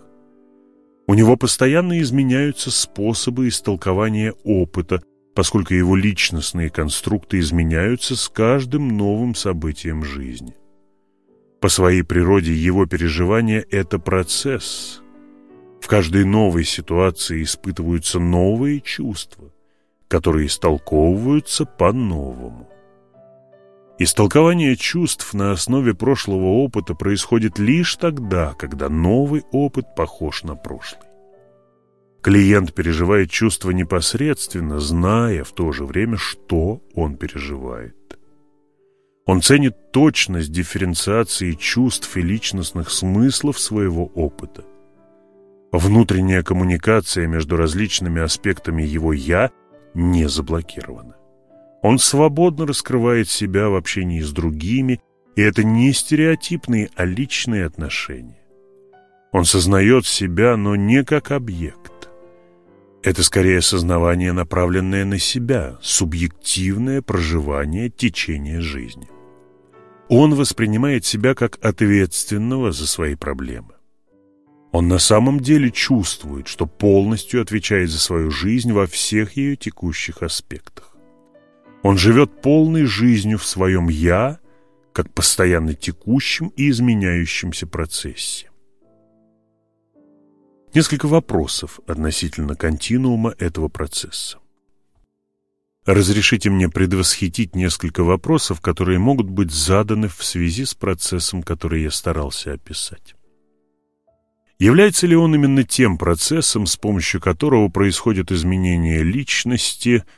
У него постоянно изменяются способы истолкования опыта, поскольку его личностные конструкты изменяются с каждым новым событием жизни. По своей природе его переживания – это процесс. В каждой новой ситуации испытываются новые чувства, которые истолковываются по-новому. Истолкование чувств на основе прошлого опыта происходит лишь тогда, когда новый опыт похож на прошлый. Клиент переживает чувства непосредственно, зная в то же время, что он переживает. Он ценит точность дифференциации чувств и личностных смыслов своего опыта. Внутренняя коммуникация между различными аспектами его «я» не заблокирована. Он свободно раскрывает себя в общении с другими, и это не стереотипные, а личные отношения. Он сознает себя, но не как объект. Это скорее сознавание, направленное на себя, субъективное проживание течения жизни. Он воспринимает себя как ответственного за свои проблемы. Он на самом деле чувствует, что полностью отвечает за свою жизнь во всех ее текущих аспектах. Он живет полной жизнью в своем «я», как постоянно текущем и изменяющемся процессе. Несколько вопросов относительно континуума этого процесса. Разрешите мне предвосхитить несколько вопросов, которые могут быть заданы в связи с процессом, который я старался описать. Является ли он именно тем процессом, с помощью которого происходят изменения личности –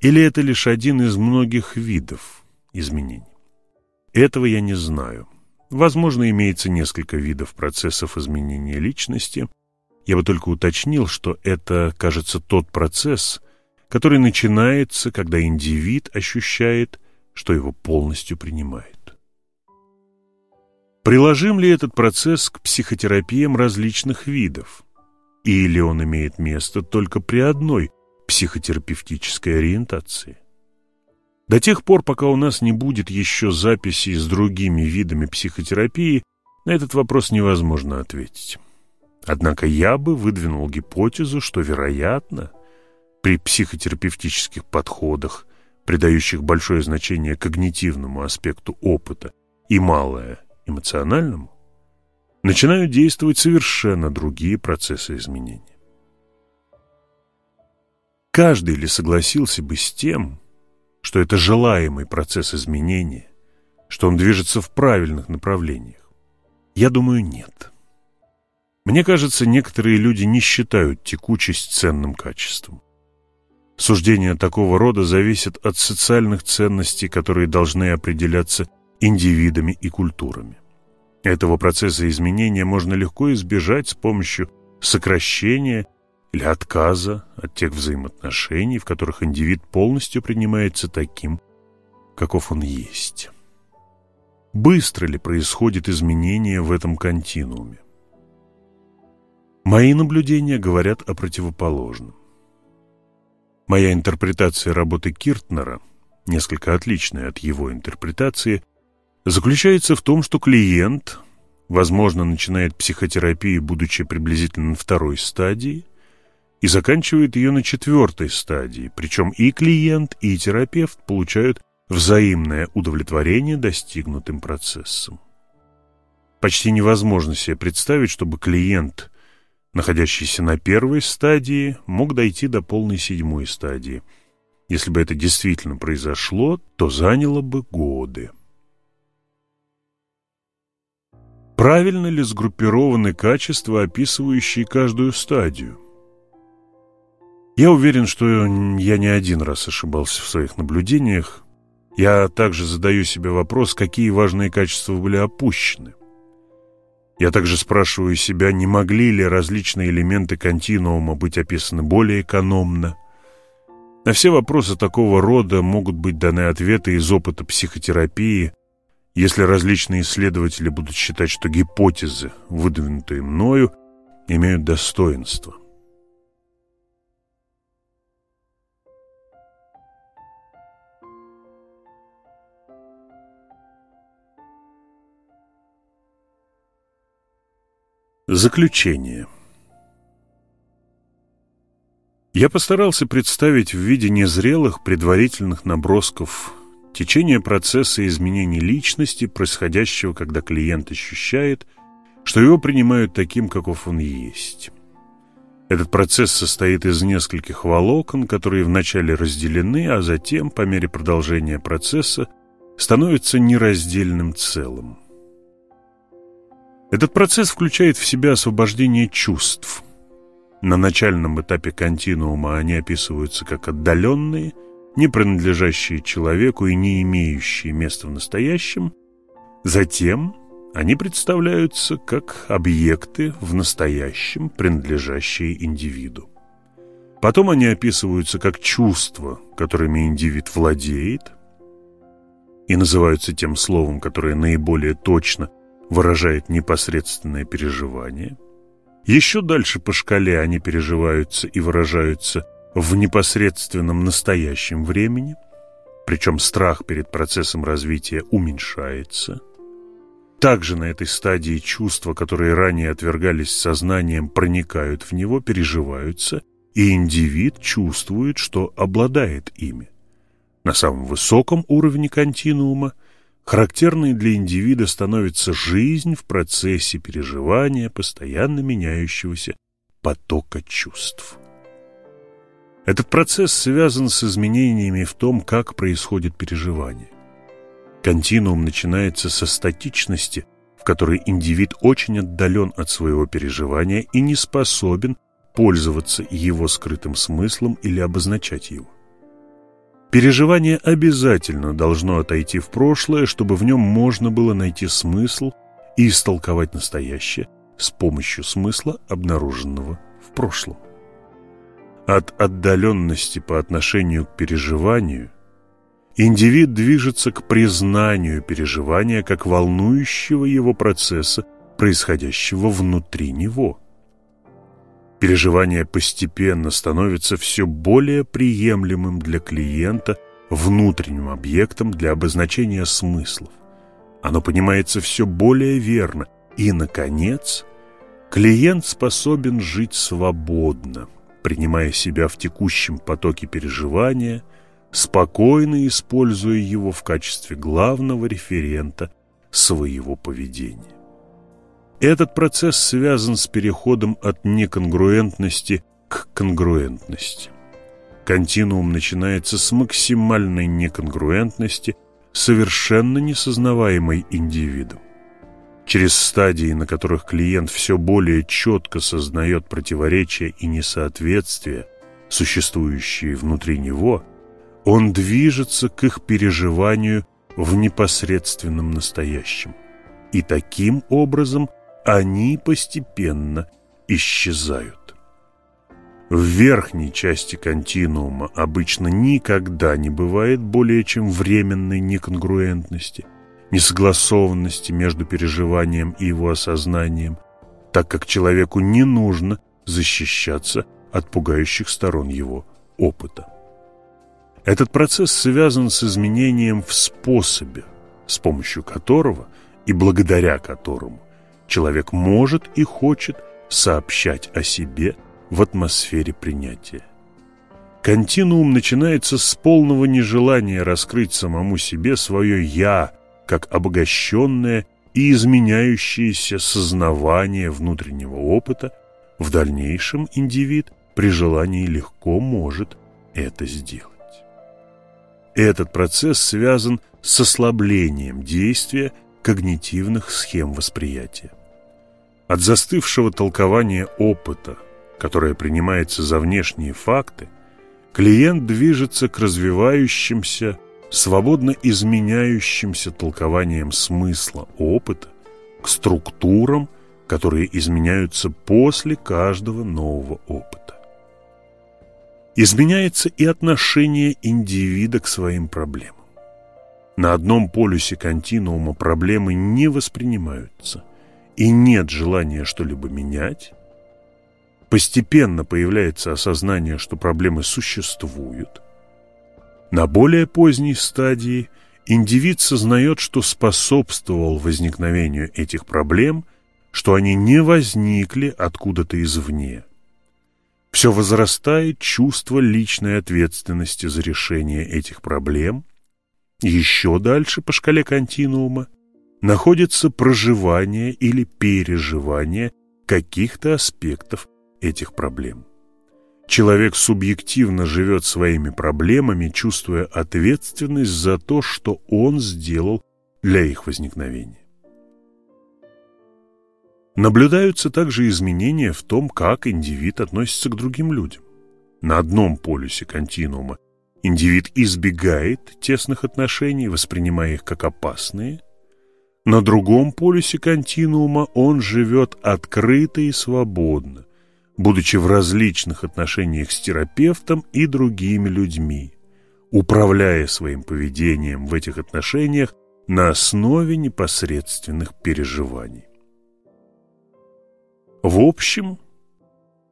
или это лишь один из многих видов изменений? Этого я не знаю. Возможно, имеется несколько видов процессов изменения личности. Я бы только уточнил, что это, кажется, тот процесс, который начинается, когда индивид ощущает, что его полностью принимает. Приложим ли этот процесс к психотерапиям различных видов? или он имеет место только при одной психотерапевтической ориентации. До тех пор, пока у нас не будет еще записей с другими видами психотерапии, на этот вопрос невозможно ответить. Однако я бы выдвинул гипотезу, что, вероятно, при психотерапевтических подходах, придающих большое значение когнитивному аспекту опыта и малое эмоциональному, начинают действовать совершенно другие процессы изменения. Каждый ли согласился бы с тем, что это желаемый процесс изменения, что он движется в правильных направлениях? Я думаю, нет. Мне кажется, некоторые люди не считают текучесть ценным качеством. Суждения такого рода зависят от социальных ценностей, которые должны определяться индивидами и культурами. Этого процесса изменения можно легко избежать с помощью сокращения или отказа от тех взаимоотношений, в которых индивид полностью принимается таким, каков он есть. Быстро ли происходит изменение в этом континууме? Мои наблюдения говорят о противоположном. Моя интерпретация работы Киртнера, несколько отличная от его интерпретации, заключается в том, что клиент, возможно, начинает психотерапию, будучи приблизительно на второй стадии, и заканчивает ее на четвертой стадии, причем и клиент, и терапевт получают взаимное удовлетворение достигнутым процессом. Почти невозможно себе представить, чтобы клиент, находящийся на первой стадии, мог дойти до полной седьмой стадии. Если бы это действительно произошло, то заняло бы годы. Правильно ли сгруппированы качества, описывающие каждую стадию? Я уверен, что я не один раз ошибался в своих наблюдениях. Я также задаю себе вопрос, какие важные качества были опущены. Я также спрашиваю себя, не могли ли различные элементы континуума быть описаны более экономно. На все вопросы такого рода могут быть даны ответы из опыта психотерапии, если различные исследователи будут считать, что гипотезы, выдвинутые мною, имеют достоинство. Заключение Я постарался представить в виде незрелых предварительных набросков Течение процесса изменений личности, происходящего, когда клиент ощущает, что его принимают таким, каков он есть. Этот процесс состоит из нескольких волокон, которые вначале разделены, а затем, по мере продолжения процесса, становятся нераздельным целым. Этот процесс включает в себя освобождение чувств. На начальном этапе континуума они описываются как отдаленные – не принадлежащие человеку и не имеющие места в настоящем, затем они представляются как объекты в настоящем, принадлежащие индивиду. Потом они описываются как чувства, которыми индивид владеет, и называются тем словом, которое наиболее точно выражает непосредственное переживание. Еще дальше по шкале они переживаются и выражаются в непосредственном настоящем времени, причем страх перед процессом развития уменьшается. Также на этой стадии чувства, которые ранее отвергались сознанием, проникают в него, переживаются, и индивид чувствует, что обладает ими. На самом высоком уровне континуума характерной для индивида становится жизнь в процессе переживания постоянно меняющегося потока чувств. Этот процесс связан с изменениями в том, как происходит переживание. Континуум начинается со статичности, в которой индивид очень отдален от своего переживания и не способен пользоваться его скрытым смыслом или обозначать его. Переживание обязательно должно отойти в прошлое, чтобы в нем можно было найти смысл и истолковать настоящее с помощью смысла, обнаруженного в прошлом. От отдаленности по отношению к переживанию индивид движется к признанию переживания как волнующего его процесса, происходящего внутри него. Переживание постепенно становится все более приемлемым для клиента внутренним объектом для обозначения смыслов. Оно понимается все более верно. И, наконец, клиент способен жить свободно, принимая себя в текущем потоке переживания, спокойно используя его в качестве главного референта своего поведения. Этот процесс связан с переходом от неконгруентности к конгруентности. Континуум начинается с максимальной неконгруентности, совершенно несознаваемой индивидом. Через стадии, на которых клиент все более четко сознает противоречия и несоответствия, существующие внутри него, он движется к их переживанию в непосредственном настоящем. И таким образом – они постепенно исчезают. В верхней части континуума обычно никогда не бывает более чем временной неконгруентности, несогласованности между переживанием и его осознанием, так как человеку не нужно защищаться от пугающих сторон его опыта. Этот процесс связан с изменением в способе, с помощью которого и благодаря которому человек может и хочет сообщать о себе в атмосфере принятия. Континуум начинается с полного нежелания раскрыть самому себе свое «я», как обогащенное и изменяющееся сознавание внутреннего опыта, в дальнейшем индивид при желании легко может это сделать. Этот процесс связан с ослаблением действия когнитивных схем восприятия. От застывшего толкования опыта, которое принимается за внешние факты, клиент движется к развивающимся, свободно изменяющимся толкованиям смысла опыта, к структурам, которые изменяются после каждого нового опыта. Изменяется и отношение индивида к своим проблемам. На одном полюсе континуума проблемы не воспринимаются, и нет желания что-либо менять, постепенно появляется осознание, что проблемы существуют. На более поздней стадии индивид сознает, что способствовал возникновению этих проблем, что они не возникли откуда-то извне. Все возрастает чувство личной ответственности за решение этих проблем. Еще дальше по шкале континуума находится проживание или переживание каких-то аспектов этих проблем. Человек субъективно живет своими проблемами, чувствуя ответственность за то, что он сделал для их возникновения. Наблюдаются также изменения в том, как индивид относится к другим людям. На одном полюсе континуума индивид избегает тесных отношений, воспринимая их как опасные – на другом полюсе континуума он живет открыто и свободно, будучи в различных отношениях с терапевтом и другими людьми, управляя своим поведением в этих отношениях на основе непосредственных переживаний. В общем,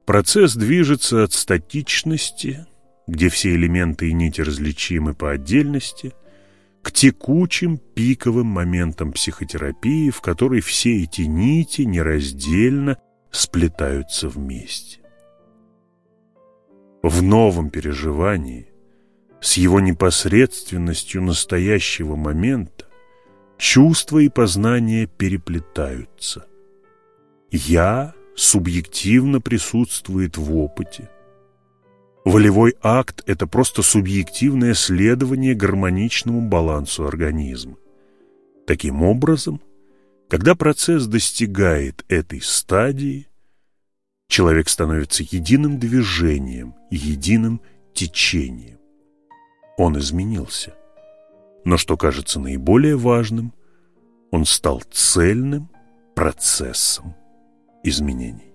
процесс движется от статичности, где все элементы и нити различимы по отдельности – к текучим пиковым моментам психотерапии, в которой все эти нити нераздельно сплетаются вместе. В новом переживании, с его непосредственностью настоящего момента, чувства и познания переплетаются. «Я» субъективно присутствует в опыте, Волевой акт – это просто субъективное следование гармоничному балансу организма. Таким образом, когда процесс достигает этой стадии, человек становится единым движением, единым течением. Он изменился. Но что кажется наиболее важным, он стал цельным процессом изменений.